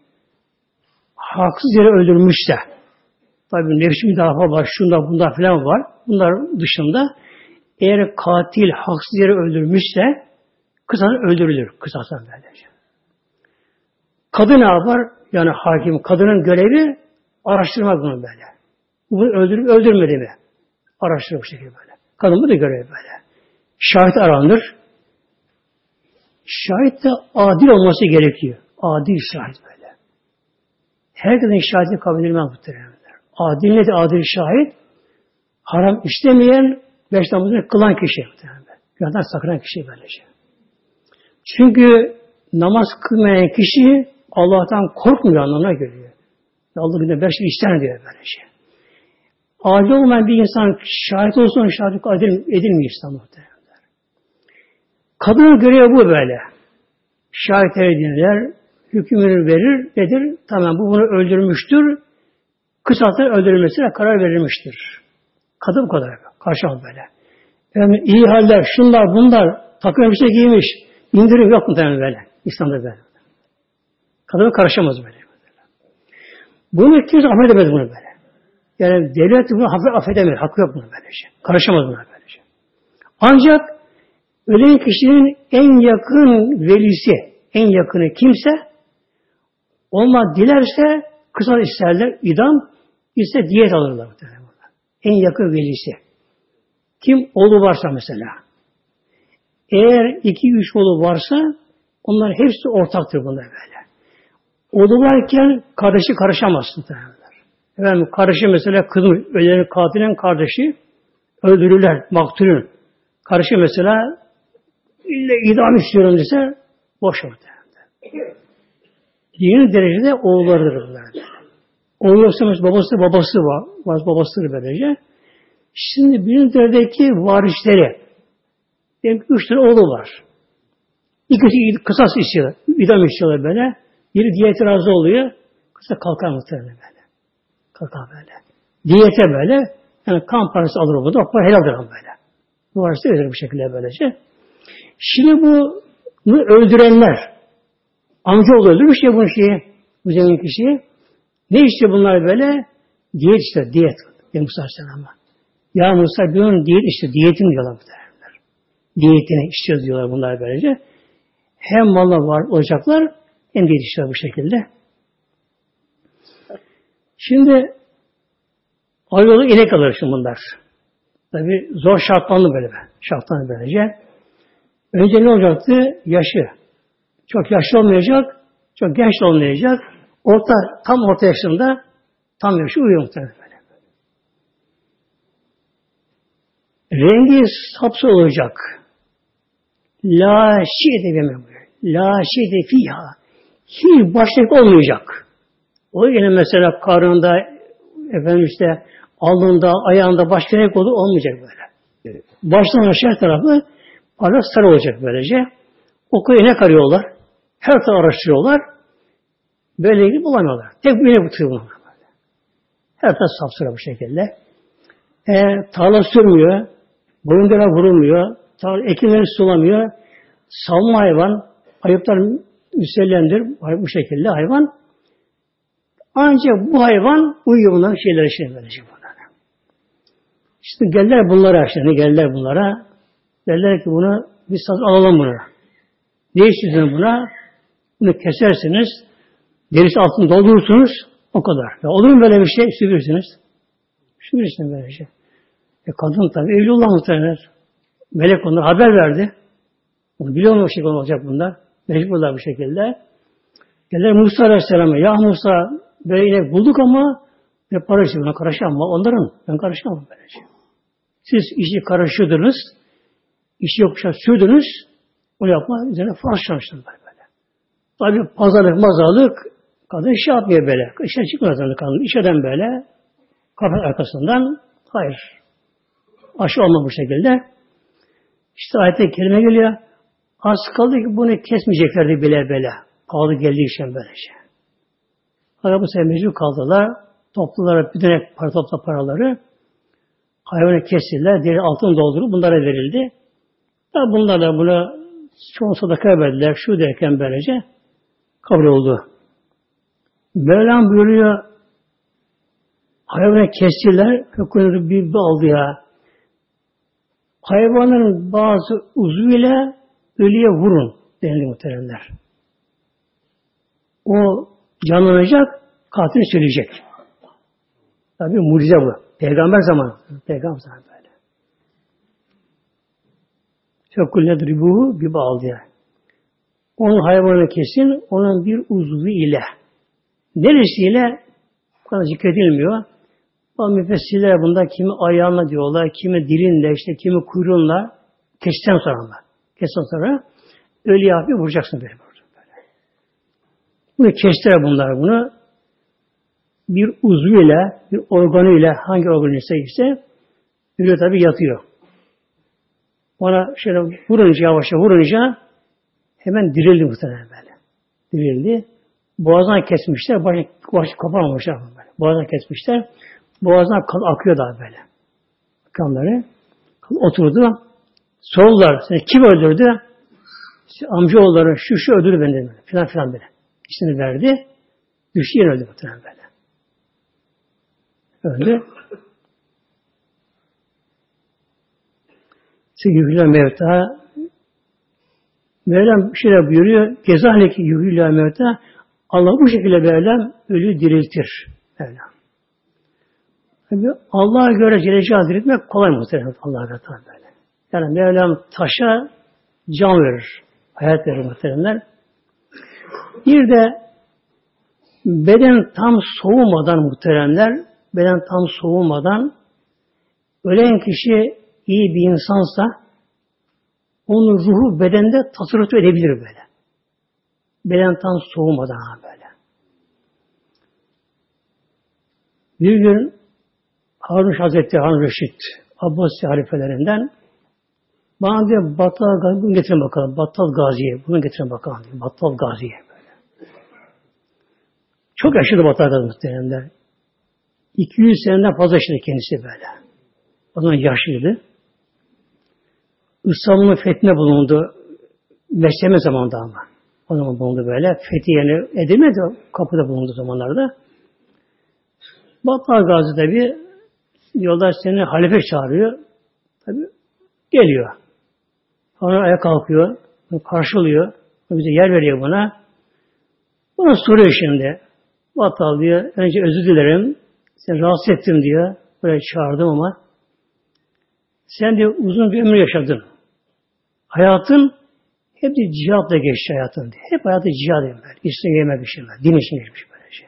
haksız yere öldürmüşse tabi nefsi müdafaa var, şunda bunda falan var. Bunlar dışında eğer katil haksız yere öldürmüşse kısaca öldürülür. Kısaca böylece. Kadın ne yapar? Yani hakim, kadının görevi araştırmak bunu böyle. Bunu öldürüp öldürmedi mi? Araştırır bu şekilde böyle. Kadın da görevi böyle. Şahit aranır. Şahit de adil olması gerekiyor. Adil şahit böyle. Herkesin şahidi kabul edilmez muhtemelen. Adil nedir? Adil şahit. Haram işlemeyen, beş namazını kılan kişi. Günahdan sakınan kişi böylece. Çünkü namaz kılmayan kişi Allah'tan korkmuyor anlamına geliyor. Allah günde beş işler diyor böylece. Adil olmayan bir insan şahit olsun şahit edilmiyor İslam muhtemelen. Kadının görevi bu böyle. Şahit dinler, hükmünü verir, nedir? Tamam bu bunu öldürmüştür. Kısaltı öldürülmesine karar verilmiştir. Kadın bu kadar. Karşıma böyle. Yani iyi haller, şunlar, bunlar, takım elbise giymiş, indirim yok mu böyle. İslam'da böyle. Kadın karışamaz böyle. Bunu kimse affedemez bunu böyle. Yani devlet bunu hafif affedemez. Hakkı yok bunu böylece. Karışamaz buna böylece. Ancak ölen kişinin en yakın velisi, en yakını kimse olma dilerse kısa isterler, idam, ise diyet alırlar. En yakın velisi. Kim oğlu varsa mesela. Eğer iki üç oğlu varsa onlar hepsi ortaktır bunlar böyle. Oğlu varken kardeşi karışamazsın. Efendim kardeşi mesela kızın, ölenin katilin kardeşi öldürürler, maktulün. Kardeşi mesela idam istiyorum dese boş orada. Yeni derecede oğullarıdır bunlar. Oğlu yoksa babası babası var. Babasıdır böylece. Şimdi birinci derecedeki varisleri diyelim üç tane oğlu var. İkisi kısas istiyorlar. İdam istiyorlar böyle. Biri diyete razı oluyor. Kısa kalkar muhtemelen böyle. Kalkar böyle. Diyete böyle. Yani kan parası alır burada. O para helaldir böyle. Bu varsa öldürür bu şekilde böylece. Şimdi bu bunu öldürenler amcaoğlu öldürmüş ya bu şeyi bu zengin kişiyi. Ne işte bunlar böyle? Diyet işte diyet. Ya Musa Aleyhisselam'a. Ya Musa bunun diyet işte diyetin diyorlar bu derler. Diyetini istiyoruz diyorlar bunlar böylece. Hem malla var olacaklar hem diyet istiyorlar bu şekilde. Şimdi Ayolu inek alır şimdi bunlar. Tabi zor şartlandı böyle. Şartlandı böylece. Önce ne olacaktı? Yaşı. Çok yaşlı olmayacak, çok genç olmayacak. Orta, tam orta yaşında tam yaşı uyuyor muhtemelen böyle. Rengi sapsı olacak. La şi'de demiyor. La şi'de fiha. Hiç başlık olmayacak. O yine mesela karnında efendim işte alnında, ayağında başka renk olur olmayacak böyle. Evet. Baştan aşağı tarafı parlak sarı olacak böylece. Okuya ne karıyorlar? Her tarafı araştırıyorlar. Böyle ilgili bulamıyorlar. Tek bir inek tutuyor Her taraf sapsıra bu şekilde. E, tarla sürmüyor. Boyundara vurulmuyor. Ekinleri sulamıyor. Savunma hayvan. Ayıplar müsellendir. Bu şekilde hayvan. Ancak bu hayvan uyuyor bunların şeyler işte böylece bunlara. İşte geldiler bunlara işte. Geldiler bunlara. Derler ki bunu biz alalım bunu. Ne istiyorsunuz buna? Bunu kesersiniz. Derisi altını doldurursunuz. O kadar. Ya olur mu böyle bir şey? Süpürsünüz. Süpürsün böyle şey. E kadın tabi evli olan muhtemelen. Melek onlara haber verdi. Bunu biliyor mu şekilde olacak bunlar? Mecburlar bu şekilde. Gelir Musa Aleyhisselam'a, ya Musa böyle bulduk ama ne para için buna karışamam. Onların ben karışamam böylece. Siz işi karıştırdınız, işi yokuşa sürdünüz, o yapma üzerine farz çalıştınız böyle. Tabi pazarlık, mazarlık kadın iş yapmıyor böyle. İşe çıkmıyor zaten kadın. İşeden böyle kafa arkasından hayır. Aşı olma bu şekilde. İşte ayette kelime geliyor. Az kaldı ki bunu kesmeyeceklerdi bile böyle. Pahalı geldiği için böylece. Fakat bu mecbur kaldılar. Toplulara bir tane para topla paraları. Hayvanı kestiler. Deri altın doldurup bunlara verildi. Da bunlar da buna çoğu sadaka verdiler. Şu derken böylece kabul oldu. Mevlam buyuruyor hayvanı kestiler. Hükümleri bir aldı ya. Hayvanların bazı uzvuyla ölüye vurun denildi muhteremler. O canlanacak, katil söyleyecek. Tabi mucize bu. Peygamber zamanı. Peygamber zamanı böyle. Fekkul nedribuhu gibi aldı ya. Onun hayvanı kesin, onun bir uzvu ile. Neresiyle? Bu kadar zikredilmiyor. Bazı müfessirler bunda kimi ayağına diyorlar, kimi dilinde, işte kimi kuyruğunla kesten sonra Kesten sonra ölü yapıyor, vuracaksın böyle. böyle. Bunu kestiler bunlar bunu. Bir uzvuyla, bir organıyla, hangi organ ise ise ölü tabi yatıyor. Ona şöyle vurunca, yavaşça vurunca hemen dirildi muhtemelen böyle. Dirildi. Boğazdan kesmişler, başı, başı kapamamışlar böyle. Boğazdan kesmişler. Boğazdan kan akıyor daha böyle. Kanları. Oturdu. Sordular. Seni kim öldürdü? İşte amcaoğulları şu şu öldürdü beni dedi. Filan filan böyle. İsmini verdi. Düştü yere öldü böyle. Öldü. Yühüle mevta Mevlam şöyle buyuruyor. Gezahleki yühüle mevta Allah bu şekilde Mevlam ölü diriltir. Mevlam. Allah'a göre Celle Celaluhu diriltmek kolay muhtemelen Allah'a göre böyle. Yani Mevlam taşa can verir. Hayat verir muhteremler. Bir de beden tam soğumadan muhteremler, beden tam soğumadan ölen kişi iyi bir insansa onun ruhu bedende tasarruf edebilir böyle. Beden tam soğumadan böyle. Bir gün Harun Hazretleri Harun Reşit Abbasi halifelerinden bana diyor Battal Gazi bunu getirin bakalım. Battal Gazi'ye bunu getirin bakalım diyor. Battal Gazi'ye böyle. Çok yaşlı Battal Gazi muhteremler. 200 seneden fazla yaşadı kendisi böyle. O zaman yaşlıydı. İstanbul'un fethine bulundu. Mesleme zamanında ama. O zaman bulundu böyle. Fethiye'ni edilmedi. Kapıda bulundu zamanlarda. Battal Gazi tabi yoldaş seni halife çağırıyor. Tabi geliyor. Sonra ayağa kalkıyor. Karşılıyor. Bize yer veriyor buna. Buna soruyor şimdi. Battal diyor. Önce özür dilerim. Seni rahatsız ettim diyor. Buraya çağırdım ama. Sen diyor uzun bir ömür yaşadın. Hayatın hep de cihatla geçti hayatın diyor. Hep hayatı cihad ediyor. İşte yeme bir şey var. Din için geçmiş böylece.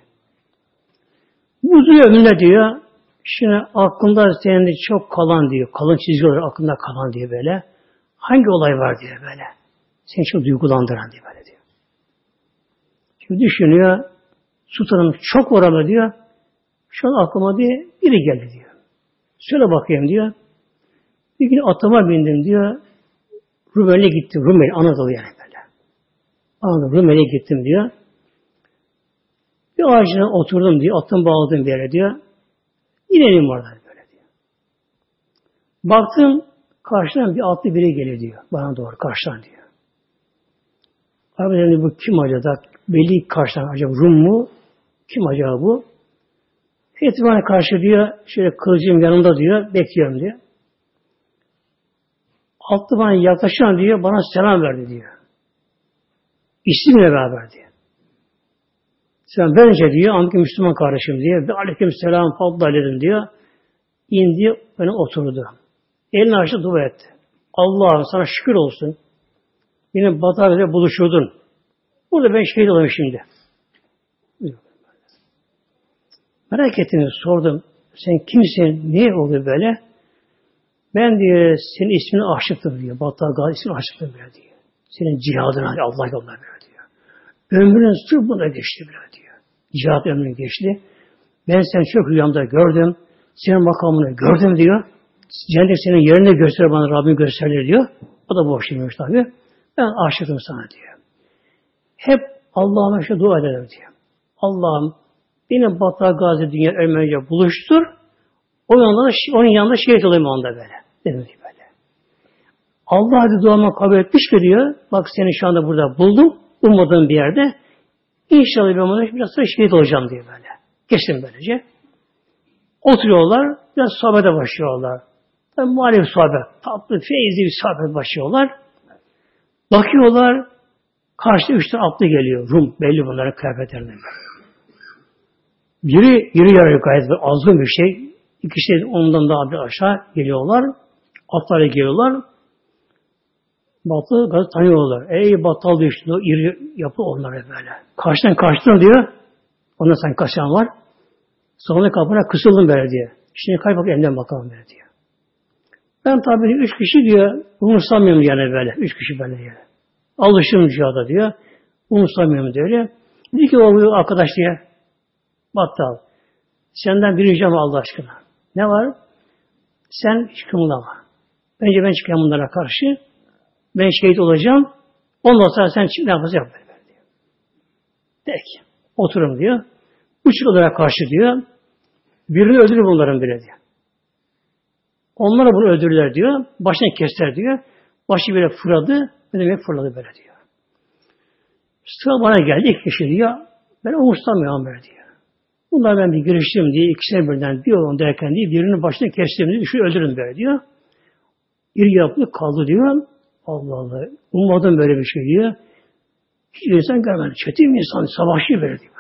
Bu uzun ömründe diyor. Şimdi aklında senin çok kalan diyor. Kalın çizgi olarak aklında kalan diyor böyle. Hangi olay var diye böyle. Seni çok duygulandıran diye böyle diyor. Şimdi düşünüyor. Sultanım çok var diyor. Şu an aklıma diye biri geldi diyor. Söyle bakayım diyor. Bir gün atıma bindim diyor. Rumeli'ye gittim. Rumeli, Anadolu yani böyle. Anadolu, Rumeli'ye gittim diyor. Bir ağacına oturdum diyor. Atım bağladım bir yere diyor. İnelim orada böyle diyor. Baktım Karşıdan bir atlı biri geliyor diyor. Bana doğru karşıdan diyor. Abi dedi bu kim acaba? Belli karşıdan acaba Rum mu? Kim acaba bu? Fethiman'a karşı diyor, şöyle kılıcım yanında diyor, bekliyorum diyor. Altı bana yaklaşan diyor, bana selam verdi diyor. İsmimle beraber diyor. Sen bence diyor, amki Müslüman kardeşim diyor, ve aleyküm selam fadla dedim diyor. İndi, bana oturdu. Elini açtı dua etti. Allah'ım sana şükür olsun. Benim Batarya'da buluşurdun. Burada ben şehit olayım şimdi. Merak ettim, sordum. Sen kimsin? Niye oldu böyle? Ben diyor, senin ismini aşıktım diyor. Battal Gazi ismini aşıktım böyle diyor. Senin cihadına Allah yoluna böyle diyor. Ömrün sırf buna geçti böyle diyor. Cihad ömrün geçti. Ben seni çok rüyamda gördüm. Senin makamını gördüm diyor. Cennet senin yerine göster bana Rabbim gösterir diyor. O da boş yemiş tabi. Ben aşıktım sana diyor. Hep Allah'ıma şu dua ederim diyor. Allah'ım beni Battal Gazi dünya ölmeyince buluştur. O yanında, onun yanında şehit olayım onda böyle. Diyor böyle. Allah hadi duamı kabul etmiş ki diyor. Bak seni şu anda burada buldum. Ummadığım bir yerde. İnşallah ben ona biraz sonra şehit olacağım diyor böyle. Geçtim böylece. Oturuyorlar. Biraz sohbete başlıyorlar. Tabi muhalif sohbet. Tatlı, feyizli bir sohbet başlıyorlar. Bakıyorlar. Karşıda üç tane atlı geliyor. Rum. Belli bunların kıyafetlerinden. Biri iri yarı gayet bir azgın bir şey. İkisi de ondan daha bir aşağı geliyorlar. Atlara geliyorlar. Batı gazı tanıyorlar. Ey battal diyor işte, iri yapı onlara böyle. Karşıdan karşıdan diyor. Ondan sen kaçan var. Sonra kapına kısıldım böyle diye. Şimdi kaybak elinden bakalım böyle diyor. Ben tabii üç kişi diyor, umursamıyorum yani böyle. Üç kişi böyle yani. Alışım cihada diyor. Umursamıyorum diyor öyle. Dedi ki o arkadaş diye, battal. Senden bir ricam Allah aşkına. Ne var? Sen hiç kımıldama. Önce ben çıkayım bunlara karşı. Ben şehit olacağım. Ondan sonra sen ne yaparsın yap. Diyor. Peki. Oturun diyor. Üç olarak karşı diyor. Birini öldürür bunların bile diyor. Onlara bunu öldürürler diyor. Başına kester diyor. Başı böyle fırladı. Ne demek fırladı böyle diyor. Sıra bana geldi iki kişi diyor. Ben umursamıyorum böyle diyor. Bunlar ben bir giriştim diye ikisine birden bir olan derken diye birinin başına kestim diye şu öldürün böyle diyor. İri yaplı kaldı diyor. Allah Allah. Ummadım böyle bir şey diyor. Hiç insan görmedi. Çetin bir insan. Savaşçı böyle diyor.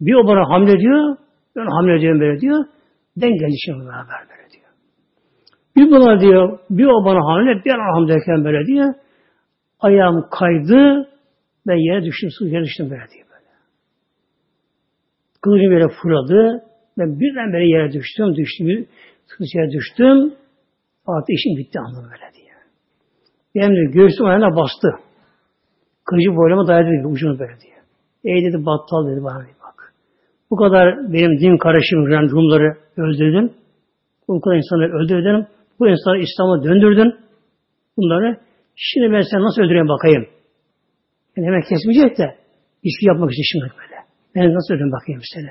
Bir o bana hamle diyor. Ben hamle ediyorum böyle diyor. Den geldi şimdi beraber böyle diyor. Bir bana diyor. Bir o bana hamle. Bir ana hamle derken böyle diyor. Ayağım kaydı. Ben yere düştüm. Su yere düştüm böyle diyor. Böyle. Kılıcım böyle fırladı. Ben birden böyle yere düştüm. Düştüm. Yere düştüm. Artık işim bitti anladım böyle. Benim de göğsüm ayağına bastı. Kılıcı boylama dayadı dedi, ucunu böyle diye. Ey dedi battal dedi bana bak. Bu kadar benim din karışım yani Rumları öldürdün. Bu kadar insanları öldürdün. Bu insanları İslam'a döndürdün. Bunları. Şimdi ben seni nasıl öldüreyim bakayım. Yani hemen kesmeyecek de işi yapmak için şimdi böyle. Ben nasıl öldüreyim bakayım seni.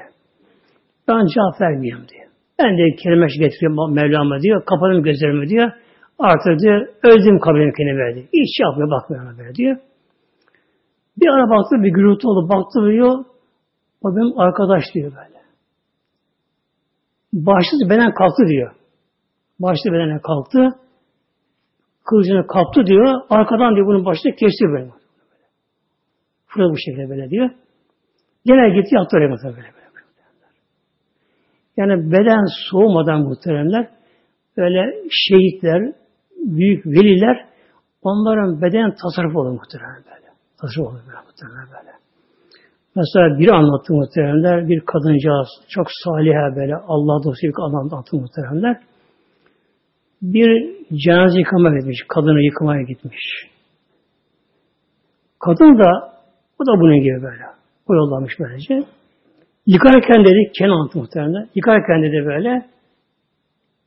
Ben cevap vermiyorum diyor. Ben de kelime getiriyorum Mevlam'a diyor. Kapadım gözlerimi diyor. Artık diyor, özüm kendine verdi. Hiç şey yapmıyor, bakmıyor ona böyle diyor. Bir ara baktı, bir gürültü oldu, baktı diyor, o benim arkadaş diyor böyle. Başlı benden kalktı diyor. Başlı bedene kalktı. Kılıcını kaptı diyor. Arkadan diyor bunun başını kesti böyle. Fırladı bu şekilde böyle diyor. Gene gitti yattı oraya böyle, böyle. Yani beden soğumadan muhteremler böyle şehitler, büyük veliler onların beden tasarrufu olur muhtemelen böyle. Tasarruf olur böyle muhtemelen böyle. Mesela biri anlattı muhteremler, bir kadıncağız, çok saliha böyle, Allah dostu bir anlattı muhteremler. Bir cenaze yıkamaya gitmiş, kadını yıkamaya gitmiş. Kadın da, o da bunun gibi böyle, o yollamış böylece. Yıkarken dedi, kendi anlattı muhteremler, yıkarken dedi böyle,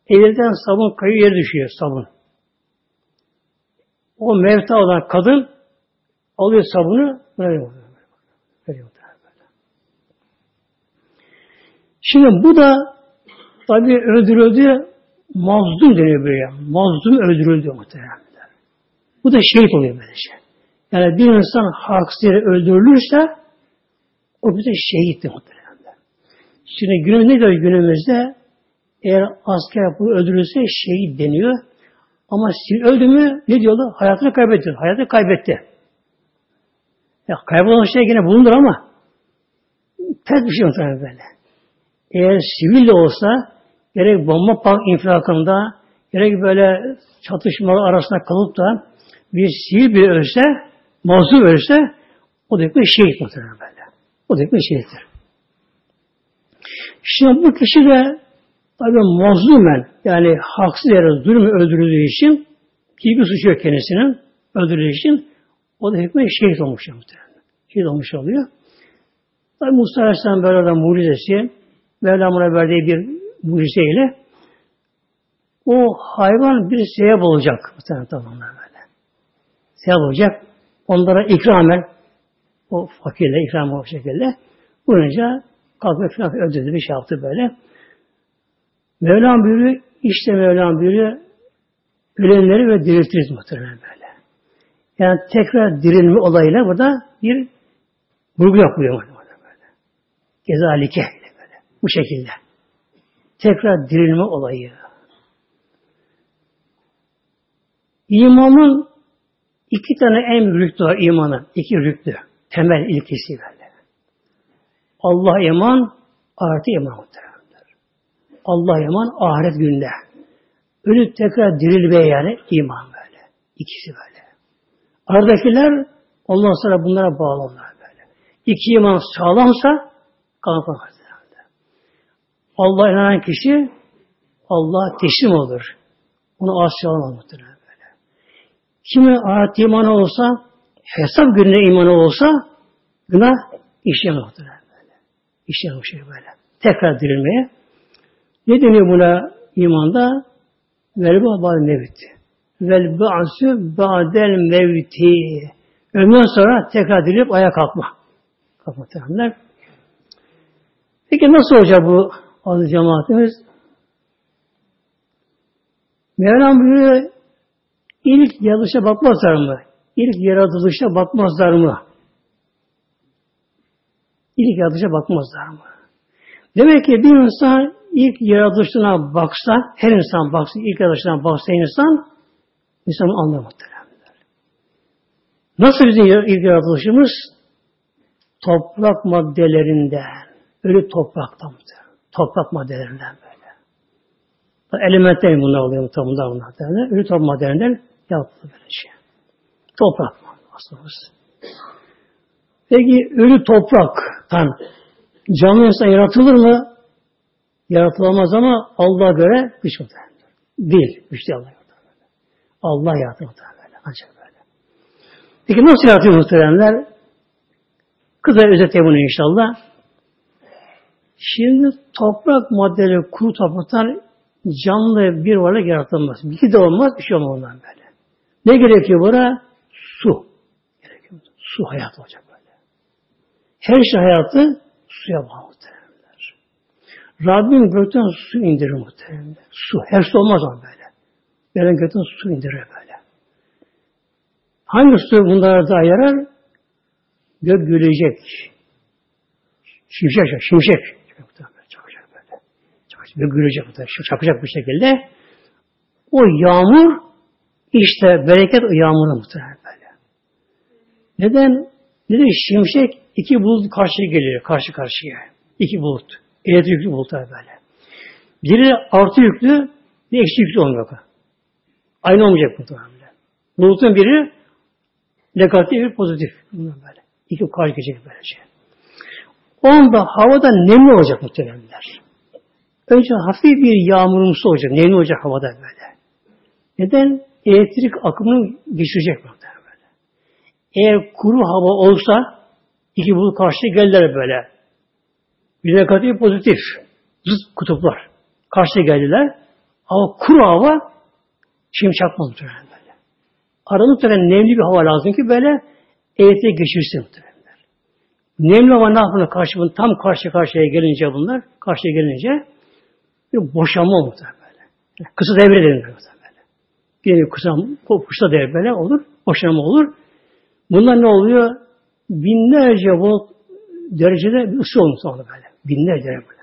elinden sabun kayıyor yere düşüyor sabun. O mevta olan kadın alıyor sabunu veriyor. Şimdi bu da tabi öldürüldü mazlum deniyor böyle. Mazlum öldürüldü muhtemelen. Bu da şehit oluyor böylece. Yani bir insan haksız yere öldürülürse o bir de şehittir muhtemelen. Şimdi günümüzde diyor günümüzde? Eğer asker bunu öldürürse şehit deniyor. Ama sivil öldü mü ne diyorlar? Hayatını kaybetti. Hayatını kaybetti. Ya kaybolan şey yine bulundur ama ters bir şey muhtemelen böyle. Eğer sivil de olsa gerek bomba park infilakında gerek böyle çatışmalar arasında kalıp da bir sihir bir ölse, mazlum ölse o da bir şehit muhtemelen böyle. O da bir şehittir. Şimdi bu kişi de tabi mazlumen yani haksız yere zulüm öldürüldüğü için hiçbir suçu yok kendisinin öldürüldüğü için o da hükmen şehit olmuş muhtemelen. Şehit olmuş oluyor. Tabi Musa Aleyhisselam böyle de mucizesi Mevlamına verdiği bir mucizeyle o hayvan bir sebep olacak. Muhtemelen tamamlar böyle. Sebep olacak. Onlara ikramen o fakirle ikram o şekilde. Bununca kalkıp öldürdü bir şey yaptı böyle. Mevlam buyuruyor, işte Mevlam buyuruyor, ölenleri ve diriltiriz muhtemelen böyle. Yani tekrar dirilme olayıyla burada bir vurgu yapıyor muhtemelen böyle. Gezalike böyle. Bu şekilde. Tekrar dirilme olayı. İmanın iki tane en rüktü var imanın. iki rüktü. Temel ilkesi böyle. Allah iman, artı iman muhteremdir. Allah iman, ahiret günde. Ölü tekrar dirilmeye yani iman böyle. İkisi böyle. Aradakiler ondan sonra bunlara bağlanlar böyle. İki iman sağlamsa kalkamaz. Allah inanan kişi Allah teslim olur. Onu asya alamaz muhtemelen böyle. Kimi ahiret imanı olsa, hesap gününe imanı olsa günah işlem muhtemelen böyle. İşlem bu şey böyle. Tekrar dirilmeye. Ne deniyor buna imanda? Vel ba'del mevti. Vel ba'su ba'del mevti. Ömrden sonra tekrar dirilip ayağa kalkma. Kalkma terimler. Peki nasıl olacak bu aziz cemaatimiz? Mevlam buyuruyor, ilk yaratılışa bakmazlar mı? İlk yaratılışa bakmazlar mı? İlk yaratılışa bakmazlar mı? Demek ki bir insan ilk yaratılışına baksa, her insan baksa, ilk yaratılışına baksa insan, insan anlar. Nasıl bizim ilk yaratılışımız? Toprak maddelerinden, ölü topraktan, toprak maddelerinden böyle. Elementler bunlar oluyor bunlar bunlar. Yani, ölü toprak maddelerinden yapıldı böyle şey. Toprak aslında. Peki ölü topraktan canlı insan yaratılır mı? Yaratılamaz ama Allah'a göre güç muhtemelendir. Değil. Güçlü Allah yarattı. Allah yarattı muhtemelen. Ancak böyle. Peki nasıl yaratıyor muhtemelenler? Kısa özetle bunu inşallah. Şimdi toprak maddeleri kuru topraktan canlı bir varlık yaratılmaz. Bir de olmaz, bir şey olmaz ondan böyle. Ne gerekiyor buna? Su. Gerekiyor. Su hayat olacak böyle. Her şey hayatı suya bağlı. Rabbim gökten su indirir muhteremler. Su. Her su olmaz ama böyle. Veren gökten su indirir böyle. Hangi su bunlara da yarar? Gök gülecek. Şimşek, şimşek. Çakacak böyle. Çakacak. Gök gülecek Çakacak bir şekilde. O yağmur işte bereket o yağmuru muhtemelen böyle. Neden? Neden şimşek iki bulut karşıya geliyor. Karşı karşıya. İki bulut. Elektrik yüklü bulutlar böyle. Biri artı yüklü, bir eksi yüklü olmuyor. Aynı olmayacak muhtemelen. Bulutun biri negatif, bir pozitif. Böyle. İki karşı gelecek böylece. Onda havada nemli olacak muhtemelenler. Önce hafif bir yağmurumsu olacak, nemli olacak havada böyle. Neden? Elektrik akımını geçirecek muhtemelen böyle. Eğer kuru hava olsa, iki bulut karşıya geldiler böyle. Bir negatif, pozitif. Zıt kutuplar. Karşıya geldiler. Ama kuru hava şimdi çakmaz muhtemelen böyle. Arada muhtemelen nemli bir hava lazım ki böyle elektriği geçirsin muhtemelen. Nemli hava ne yapıyor karşı tam karşı karşıya gelince bunlar karşıya gelince bir boşanma olur böyle. Kısa devre denir böyle. Yine kısa, kısa devre böyle olur. Boşanma olur. Bunlar ne oluyor? Binlerce volt derecede bir ısı olmuş sonra böyle. Binlerce böyle.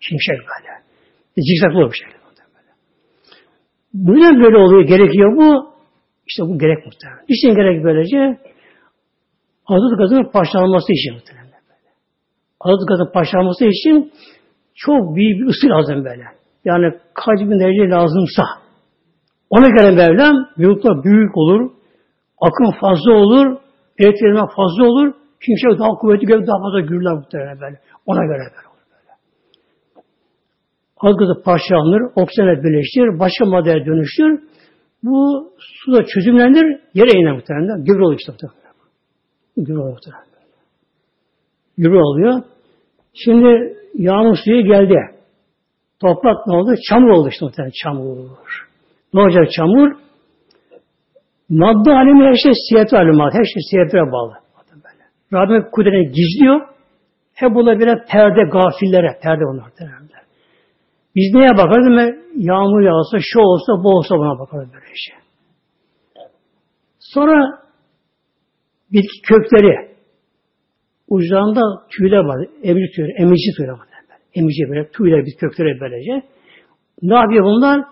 Şimşek böyle. Zikzaklı bir şey. Böyle. Böyle oluyor. Gerekiyor bu. İşte bu gerek muhtemelen. İşte gerek böylece azot gazının parçalanması için muhtemelen böyle. Azot gazının parçalanması için çok büyük bir ısı lazım böyle. Yani kaç bin derece lazımsa ona göre Mevlam bulutlar büyük olur, Akım fazla olur, elektrikler fazla olur. Şimşek daha kuvvetli göre daha fazla gürler muhtemelen böyle. Ona göre böyle böyle. Algıda parçalanır, oksijenle birleştir, başka maddeye dönüştür. Bu suda çözümlenir, yere iner muhtemelen. Gübre oluyor işte muhtemelen. Gübre oluyor muhtemelen. Gübre oluyor. Şimdi yağmur suyu geldi. Toprak ne oldu? Çamur oldu işte muhtemelen. Çamur. Ne olacak çamur? Madde alemi her şey siyetre alemi. Her şey siyetre bağlı. Rabbim kudretini gizliyor. Hep bunlar birer perde gafillere. Perde bunlar. Derler. Biz neye bakarız? Değil Yağmur yağsa, şu olsa, bu olsa buna bakarız böyle şey. Sonra bitki kökleri uclarında tüyler var. Emici tüyler, emici tüyler var. Emici böyle tüyler, bitki kökleri böylece. Ne yapıyor bunlar?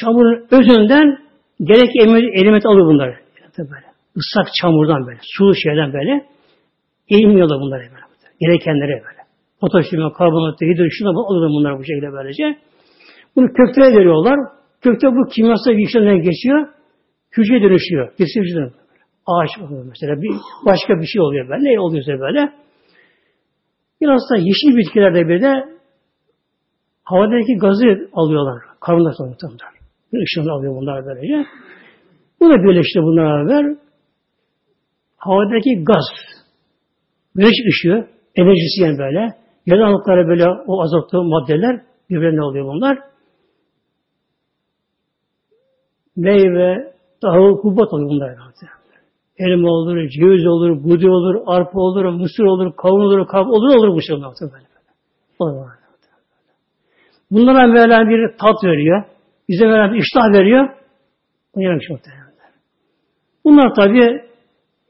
Çamurun özünden gerek element alıyor bunları. Böyle. Islak çamurdan böyle, sulu şeyden böyle eğilmiyorlar bunları böyle. Gerekenleri böyle. Potasyum, karbonat, hidrojen alıyor bunlar bu şekilde böylece. Bunu köklere veriyorlar. Kökte bu kimyasal işlemden geçiyor. Hücre dönüşüyor. Bir hücre Ağaç oluyor mesela. Bir, başka bir şey oluyor böyle. Ne oluyorsa böyle. Biraz da yeşil bitkilerde bir de havadaki gazı alıyorlar. Karbonat alıyorlar. Bir ışığını alıyor bunlar böylece. Bu da birleşti bunlar beraber. Havadaki gaz, güneş ışığı, enerjisi yani böyle. Yanıkları böyle o azotlu maddeler birbirine oluyor bunlar. Meyve, tahıl, hubat oluyor bunlar. Elma olur, ceviz olur, buğday olur, arpa olur, mısır olur, kavun olur, kavun olur, olur bu şey böyle. Olur. Bunlara Mevla bir tat veriyor. Bize Mevla bir iştah veriyor. Bunu yemek muhtemelen. Bunlar tabi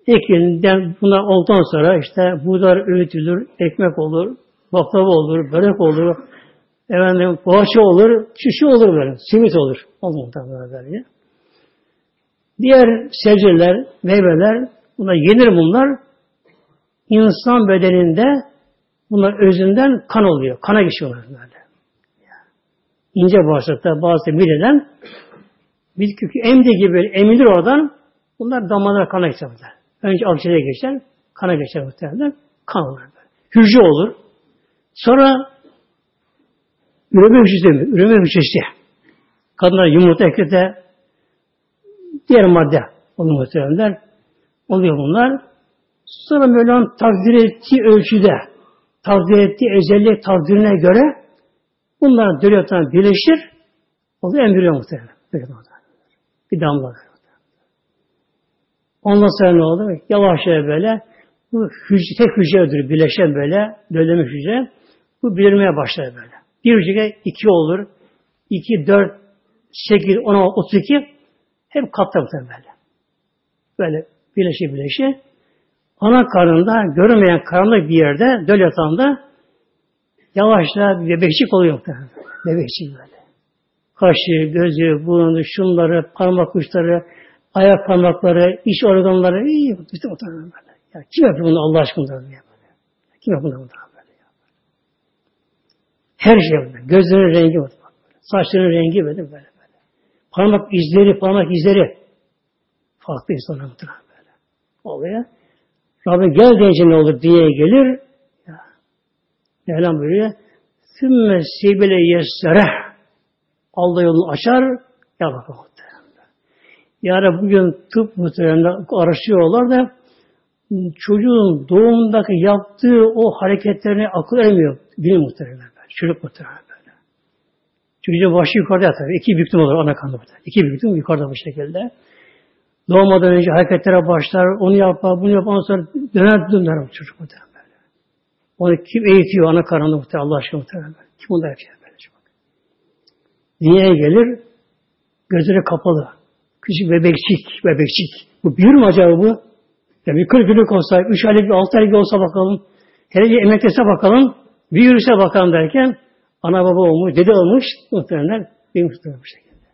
eklinden bunlar olduktan sonra işte buğday öğütülür, ekmek olur, baklava olur, börek olur, efendim poğaça olur, şişi olur böyle, simit olur. Muhtemelen böyle. Diğer sebzeler, meyveler, bunlar yenir bunlar. İnsan bedeninde bunlar özünden kan oluyor. Kana geçiyorlar böyle. İnce bağırsakta bazı mideden bitki emdi gibi emilir oradan bunlar damarlara kana geçer. Önce akciğere geçer, kana geçer muhtemelen. Kan olur. Hücre olur. Sonra üreme hücresi mi? Üreme hücresi. Kadınlar yumurta eklete diğer madde onu muhtemelenler. Oluyor bunlar. Sonra Mevlam takdir ettiği ölçüde takdir ettiği özellik takdirine göre bunlar döliyattan birleşir. O da embriyo muhtemelen. Bir damla. Ondan sonra ne oldu? Yavaş yavaş böyle bu hücre, tek hücredir birleşen böyle döllemiş hücre. Bu belirmeye başlar böyle. Bir hücre iki olur. iki, dört, sekiz, on, otuz iki hep katlar böyle. Böyle birleşe birleşe. Ana karnında görünmeyen karanlık bir yerde döl yatağında yavaşça bir bebekçik oluyor. Bebekçik böyle. Kaşı, gözü, burnu, şunları, parmak uçları, ayak parmakları, iç organları, iyi, bütün o böyle. Ya kim yapıyor bunu Allah aşkına diye böyle. Kim yapıyor bunu böyle ya. Her şey böyle. Gözlerin rengi var. Saçların rengi böyle böyle. böyle. Parmak izleri, parmak izleri farklı insanlar muhtemelen böyle. Oluyor. Rabbim gel deyince ne olur diye gelir. Ya. Mevlam buyuruyor. Sümme sibile yessere. Allah yolunu açar. Ya bakalım. Yani bugün tıp muhtemelen araştırıyorlar da çocuğun doğumundaki yaptığı o hareketlerini akıl ermiyor. Bilim muhtemelen. Çocuk muhtemelen böyle. Çocuğun başı yukarıda yatar. İki büktüm olur ana kanı muhtemelen. İki büktüm yukarıda bu şekilde. Doğmadan önce hareketlere başlar, onu yapar, bunu yapar, ondan sonra döner döner çocuk muhtemelen böyle. Onu kim eğitiyor ana karnında muhtemelen Allah aşkına muhtemelen böyle. Kim onu yapıyor böyle çok. Dünyaya gelir, gözleri kapalı. Küçük bebekçik, bebekçik. Bu büyür mü acaba bu? Yani bir 40 günlük olsa, 3 aylık, 6 aylık olsa bakalım. Hele bir emeklese bakalım. Büyürse bakalım derken ana baba olmuş, dede olmuş muhtemelen benim muhtemelen bu şekilde.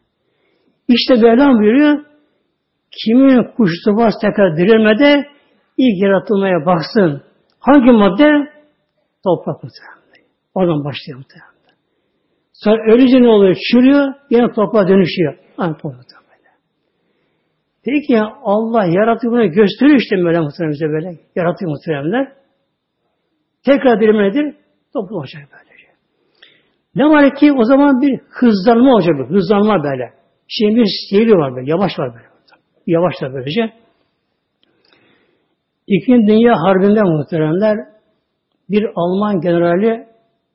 İşte Mevlam buyuruyor kimin kuşu var tekrar dirilmede ilk yaratılmaya baksın. Hangi madde? Toprak muhtemelen. Oradan başlıyor muhtemelen. Sonra ölünce ne oluyor? Çürüyor, yine toprağa dönüşüyor. Aynı toprak. Peki ya Allah yaratıyor bunu gösteriyor işte muhtemelen bize böyle. Yaratıyor muhteremler. Tekrar dilim nedir? Toplum olacak böylece. Ne var ki o zaman bir hızlanma olacak. Bir hızlanma böyle. Şimdi bir seyri var böyle. Yavaş var böyle. Yavaş da böylece. İkinci Dünya Harbi'nde muhteremler bir Alman generali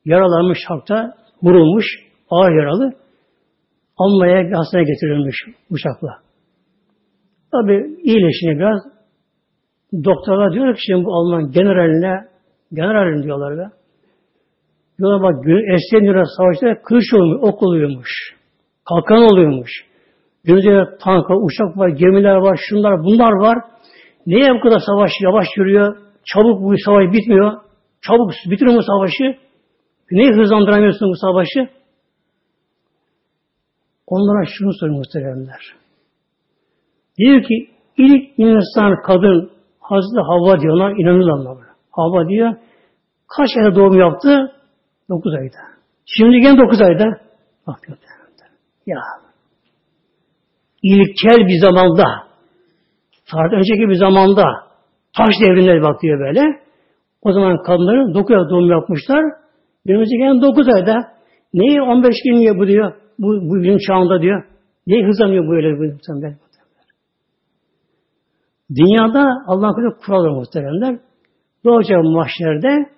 yaralanmış harpta, vurulmuş, ağır yaralı. Almanya'ya bir hastaneye getirilmiş uçakla. Tabi iyileşine biraz doktorlar diyor ki şimdi bu Alman generaline generalim diyorlar be. Diyorlar bak eskiden diyorlar savaşta kılıç oluyormuş, ok oluyormuş. Kalkan oluyormuş. Günümüzde tank var, uçak var, gemiler var, şunlar bunlar var. Niye bu kadar savaş yavaş yürüyor? Çabuk bu savaş bitmiyor. Çabuk bitiriyor mu savaşı? Neyi hızlandıramıyorsun bu savaşı? Onlara şunu soruyor muhteremler. Diyor ki ilk insan kadın Hazreti Havva diyorlar inanırlar böyle. Havva diyor kaç ayda doğum yaptı? Dokuz ayda. Şimdi gene dokuz ayda. Bak diyor. Ya ilkel bir zamanda tarih önceki bir zamanda taş devrinde bakıyor böyle. O zaman kadınların dokuz ayda doğum yapmışlar. Günümüzde gene dokuz ayda. Neyi 15 gün niye bu diyor? Bu, bu bilim çağında diyor. Neyi hızlanıyor böyle bu muhtemelen? Dünyada Allah'ın kulu kuralları muhteremler. Doğacak mahşerde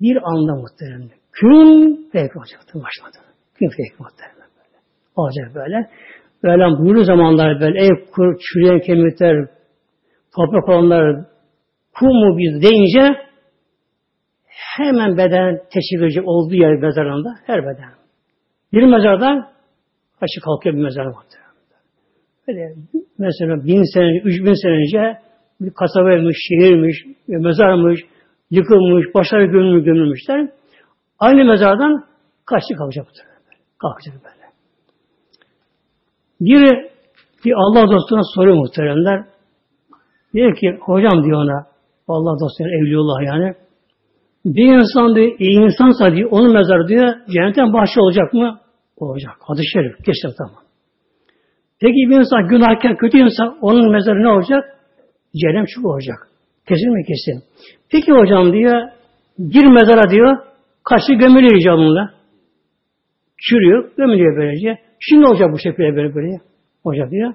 bir anda muhteremler. Kün pek olacaktır başladı. Kün pek muhteremler böyle. Olacak böyle. Böyle buyurduğu zamanlar böyle ev kur, çürüyen kemikler, toprak olanlar, kum mu biz deyince hemen beden teşvik olduğu yer mezarında her beden. Bir mezardan açık kalkıyor bir mezar vardır. Böyle mesela bin sene, üç bin sene önce bir kasabaymış, şehirmiş, mezarmış, yıkılmış, başları gömülmüş, gömülmüşler. Aynı mezardan kaçtı kalkacak Kalkacak böyle. Biri bir Allah dostuna soruyor muhteremler. Diyor ki, hocam diyor ona, Allah dostuna evliullah yani. Bir insan diyor, iyi insansa diyor, onun mezarı diyor, cennetten bahçe olacak mı? Olacak. Hadis-i şerif. Geçtim tamam. Peki bir insan günahkar, kötü insan, onun mezarı ne olacak? Cehennem çubuğu olacak. Kesin mi kesin? Peki hocam diyor, gir mezara diyor, kaçı gömülüyor icabında. Çürüyor, gömülüyor böylece. Şimdi olacak bu şekilde böyle böyle. Olacak diyor.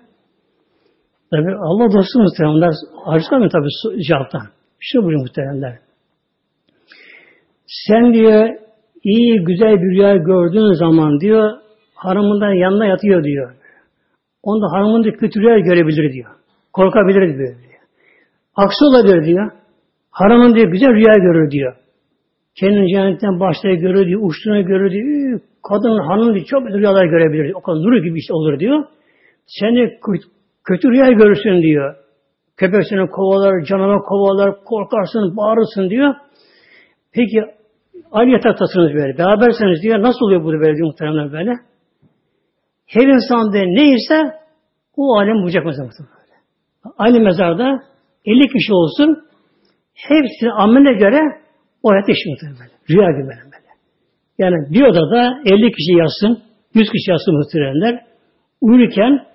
Tabi Allah dostu muhteremler, harcamıyor tabi cevaptan. Şu buyuruyor muhteremler. Sen diyor, iyi güzel bir rüya gördüğün zaman diyor, hanımından yanına yatıyor diyor. Onda hanımında kötü rüya görebilir diyor. Korkabilir diyor. Aksi olabilir diyor. Hanımın diyor güzel rüya görür diyor. Kendini cennetten başta görür diyor, uçtuğunu görür diyor. Kadın, hanım diyor, çok rüyalar görebilir diyor. O kadar nuru gibi işte olur diyor. Seni kötü rüya görürsün diyor. Köpek seni kovalar, canavar kovalar, korkarsın, bağırırsın diyor. Peki aynı yataktasınız böyle. Beraberseniz diyor. Nasıl oluyor bu böyle muhtemelen böyle? Her insan de neyse o alem bulacak mesela. Aynı mezarda 50 kişi olsun hepsi ameline göre o hayat yaşıyor böyle. Rüya gibi böyle. Yani bir odada 50 kişi yatsın, 100 kişi yatsın muhtemelenler. Uyurken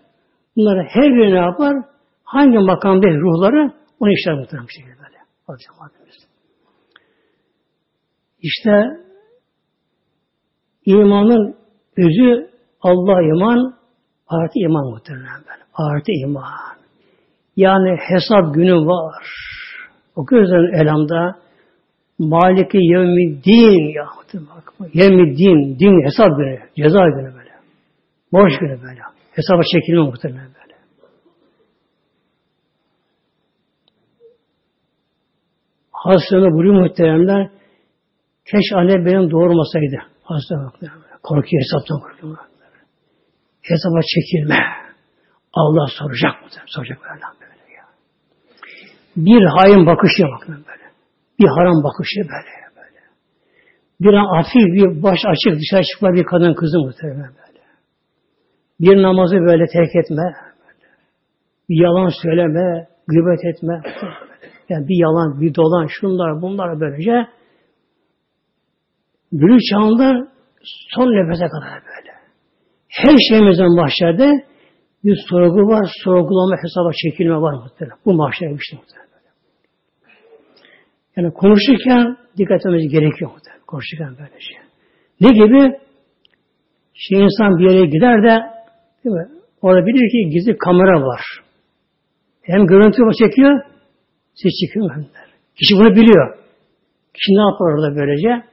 bunları her biri ne yapar? Hangi makamda ruhları onu işler muhtemelen bir şekilde böyle. Alacağım abimiz. İşte imanın özü Allah iman, artı iman muhtemelen böyle. Artı iman. Yani hesap günü var. O gözlerin elamda Maliki yevmi din ya. Yevmi din, din hesap günü, ceza günü böyle. Borç günü böyle. Hesaba çekilme muhtemelen böyle. Hastanı buyuruyor muhteremler keş anne benim doğurmasaydı. Muhteremler. Korkuyor hesaptan korkuyor. Hesaba çekilme. Allah soracak mı? Soracak böyle böyle ya. Bir hain bakışı bak böyle. Bir haram bakışı böyle böyle. Bir an hafif bir baş açık dışarı çıkma bir kadın kızı muhtemelen böyle. Bir namazı böyle terk etme. Böyle. Bir yalan söyleme, gıybet etme. Yani bir yalan, bir dolan, şunlar, bunlar böylece Gülü çağında son nefese kadar böyle. Her şeyimizden başladı Bir sorgu var, sorgulama hesaba çekilme var muhtemelen. Bu mahşer bir şey muhtemelen. Yani konuşurken dikkat etmemiz gerekiyor muhtemelen. Konuşurken böyle şey. Ne gibi? Şey insan bir yere gider de değil mi? Orada bilir ki gizli kamera var. Hem görüntü çekiyor, ses çekiyor der. Kişi bunu biliyor. Kişi ne yapar orada böylece?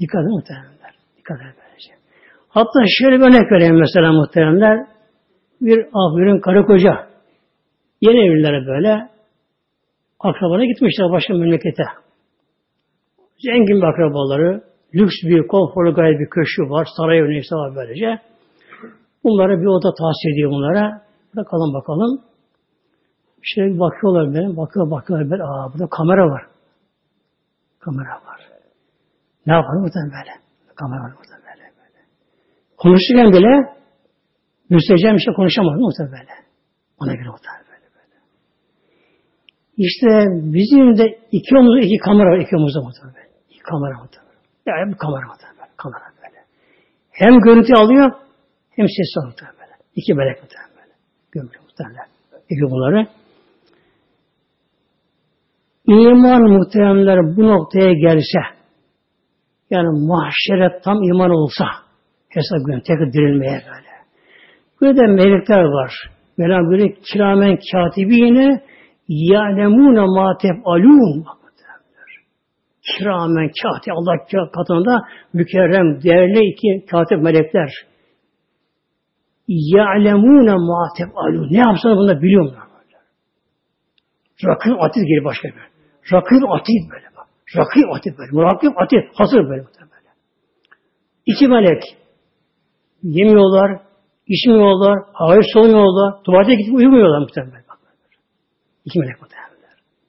Dikkat edin muhtemelenler. Dikkat böylece. Hatta şöyle bir örnek vereyim mesela muhteremler. Bir abirin karı koca. Yeni evlilere böyle akrabana gitmişler başka memlekete. Zengin bir akrabaları, lüks bir, konforlu gayet bir köşkü var, saray neyse var böylece. Bunlara bir oda tahsis ediyor bunlara. Bakalım bakalım. Şöyle bakıyorlar benim, bakıyor bakıyorlar böyle, aa burada kamera var. Kamera var. Ne yapalım buradan böyle? Kamera var burada böyle böyle. Konuşurken bile müstecem bir şey konuşamadım muhtemelen böyle. Ona göre muhtemelen böyle böyle. İşte bizim de iki omuzda iki kamera var, iki omuzda muhtemelen. İki kamera muhtemelen. Yani bir kamera muhtemelen. Kamera böyle. Hem görüntü alıyor, hem ses alıyor muhtemelen. İki melek muhtemelen böyle. Gömülü muhtemelen. İki bunları. İman muhteremler bu noktaya gelse, yani mahşere tam iman olsa, hesap günü tekrar dirilmeye böyle. Burada melekler var. Mevlam böyle kiramen katibine ya'lemune ma tef'alun. Kiramen katib. Allah katında mükerrem, değerli iki katip melekler. Ya'lemune ma tef'alun. Ne yapsanız bunu biliyorlar. Rakib atid gelir başka bir. Rakib atid böyle bak. Rakib atid böyle. Murakib atid. Hazır böyle. böyle. İki melek. Yemiyorlar, içmiyorlar, hayır solmuyorlar, tuvalete gidip uyumuyorlar muhtemelen. İki melek muhtemelen.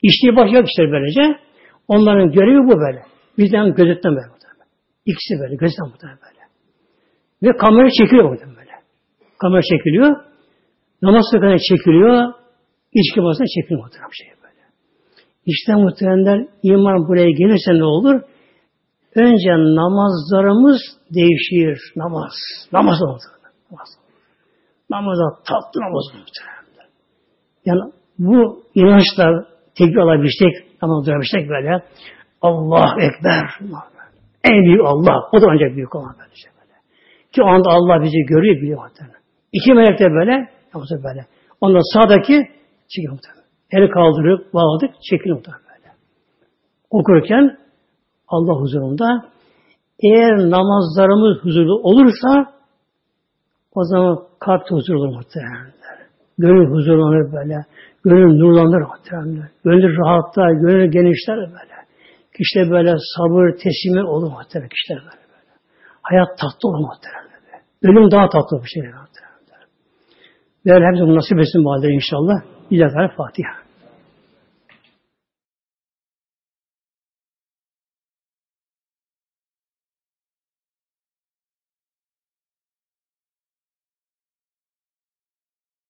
İşliği başka kişiler böylece. Onların görevi bu böyle. Bizden gözetten böyle muhtemelen. İkisi böyle, gözetten muhtemelen böyle. Ve kamera çekiliyor muhtemelen böyle. Kamera çekiliyor. Namaz sokağına çekiliyor. İçki masasına çekiliyor muhtemelen şey böyle. İşte muhtemelen iman buraya gelirse ne olur? Önce namazlarımız değişir. Namaz. Namaz oldu. Namaz. Namaza tatlı namaz muhtemelen. Yani bu inançla tekbir alabilsek, namaz durabilsek böyle Allah Ekber. En büyük Allah. O da ancak büyük olan böyle. Ki o anda Allah bizi görüyor, biliyor muhtemelen. İki melek de böyle, namazı böyle. Ondan sağdaki çekiyor muhtemelen. Eli kaldırıp bağladık, çekiyor muhtemelen böyle. Okurken Allah huzurunda eğer namazlarımız huzurlu olursa o zaman kalp huzurlu olur muhtemelen. Gönül huzurlanır böyle. Gönül nurlanır muhtemelen. Gönül rahatlar, gönül genişler böyle. Kişiler böyle sabır, teslimi olur muhtemelen kişiler böyle böyle. Hayat tatlı olur muhtemelen. Ölüm daha tatlı bir şey muhtemelen. Ve hepsi nasip etsin bu halde inşallah. Bir Fatiha.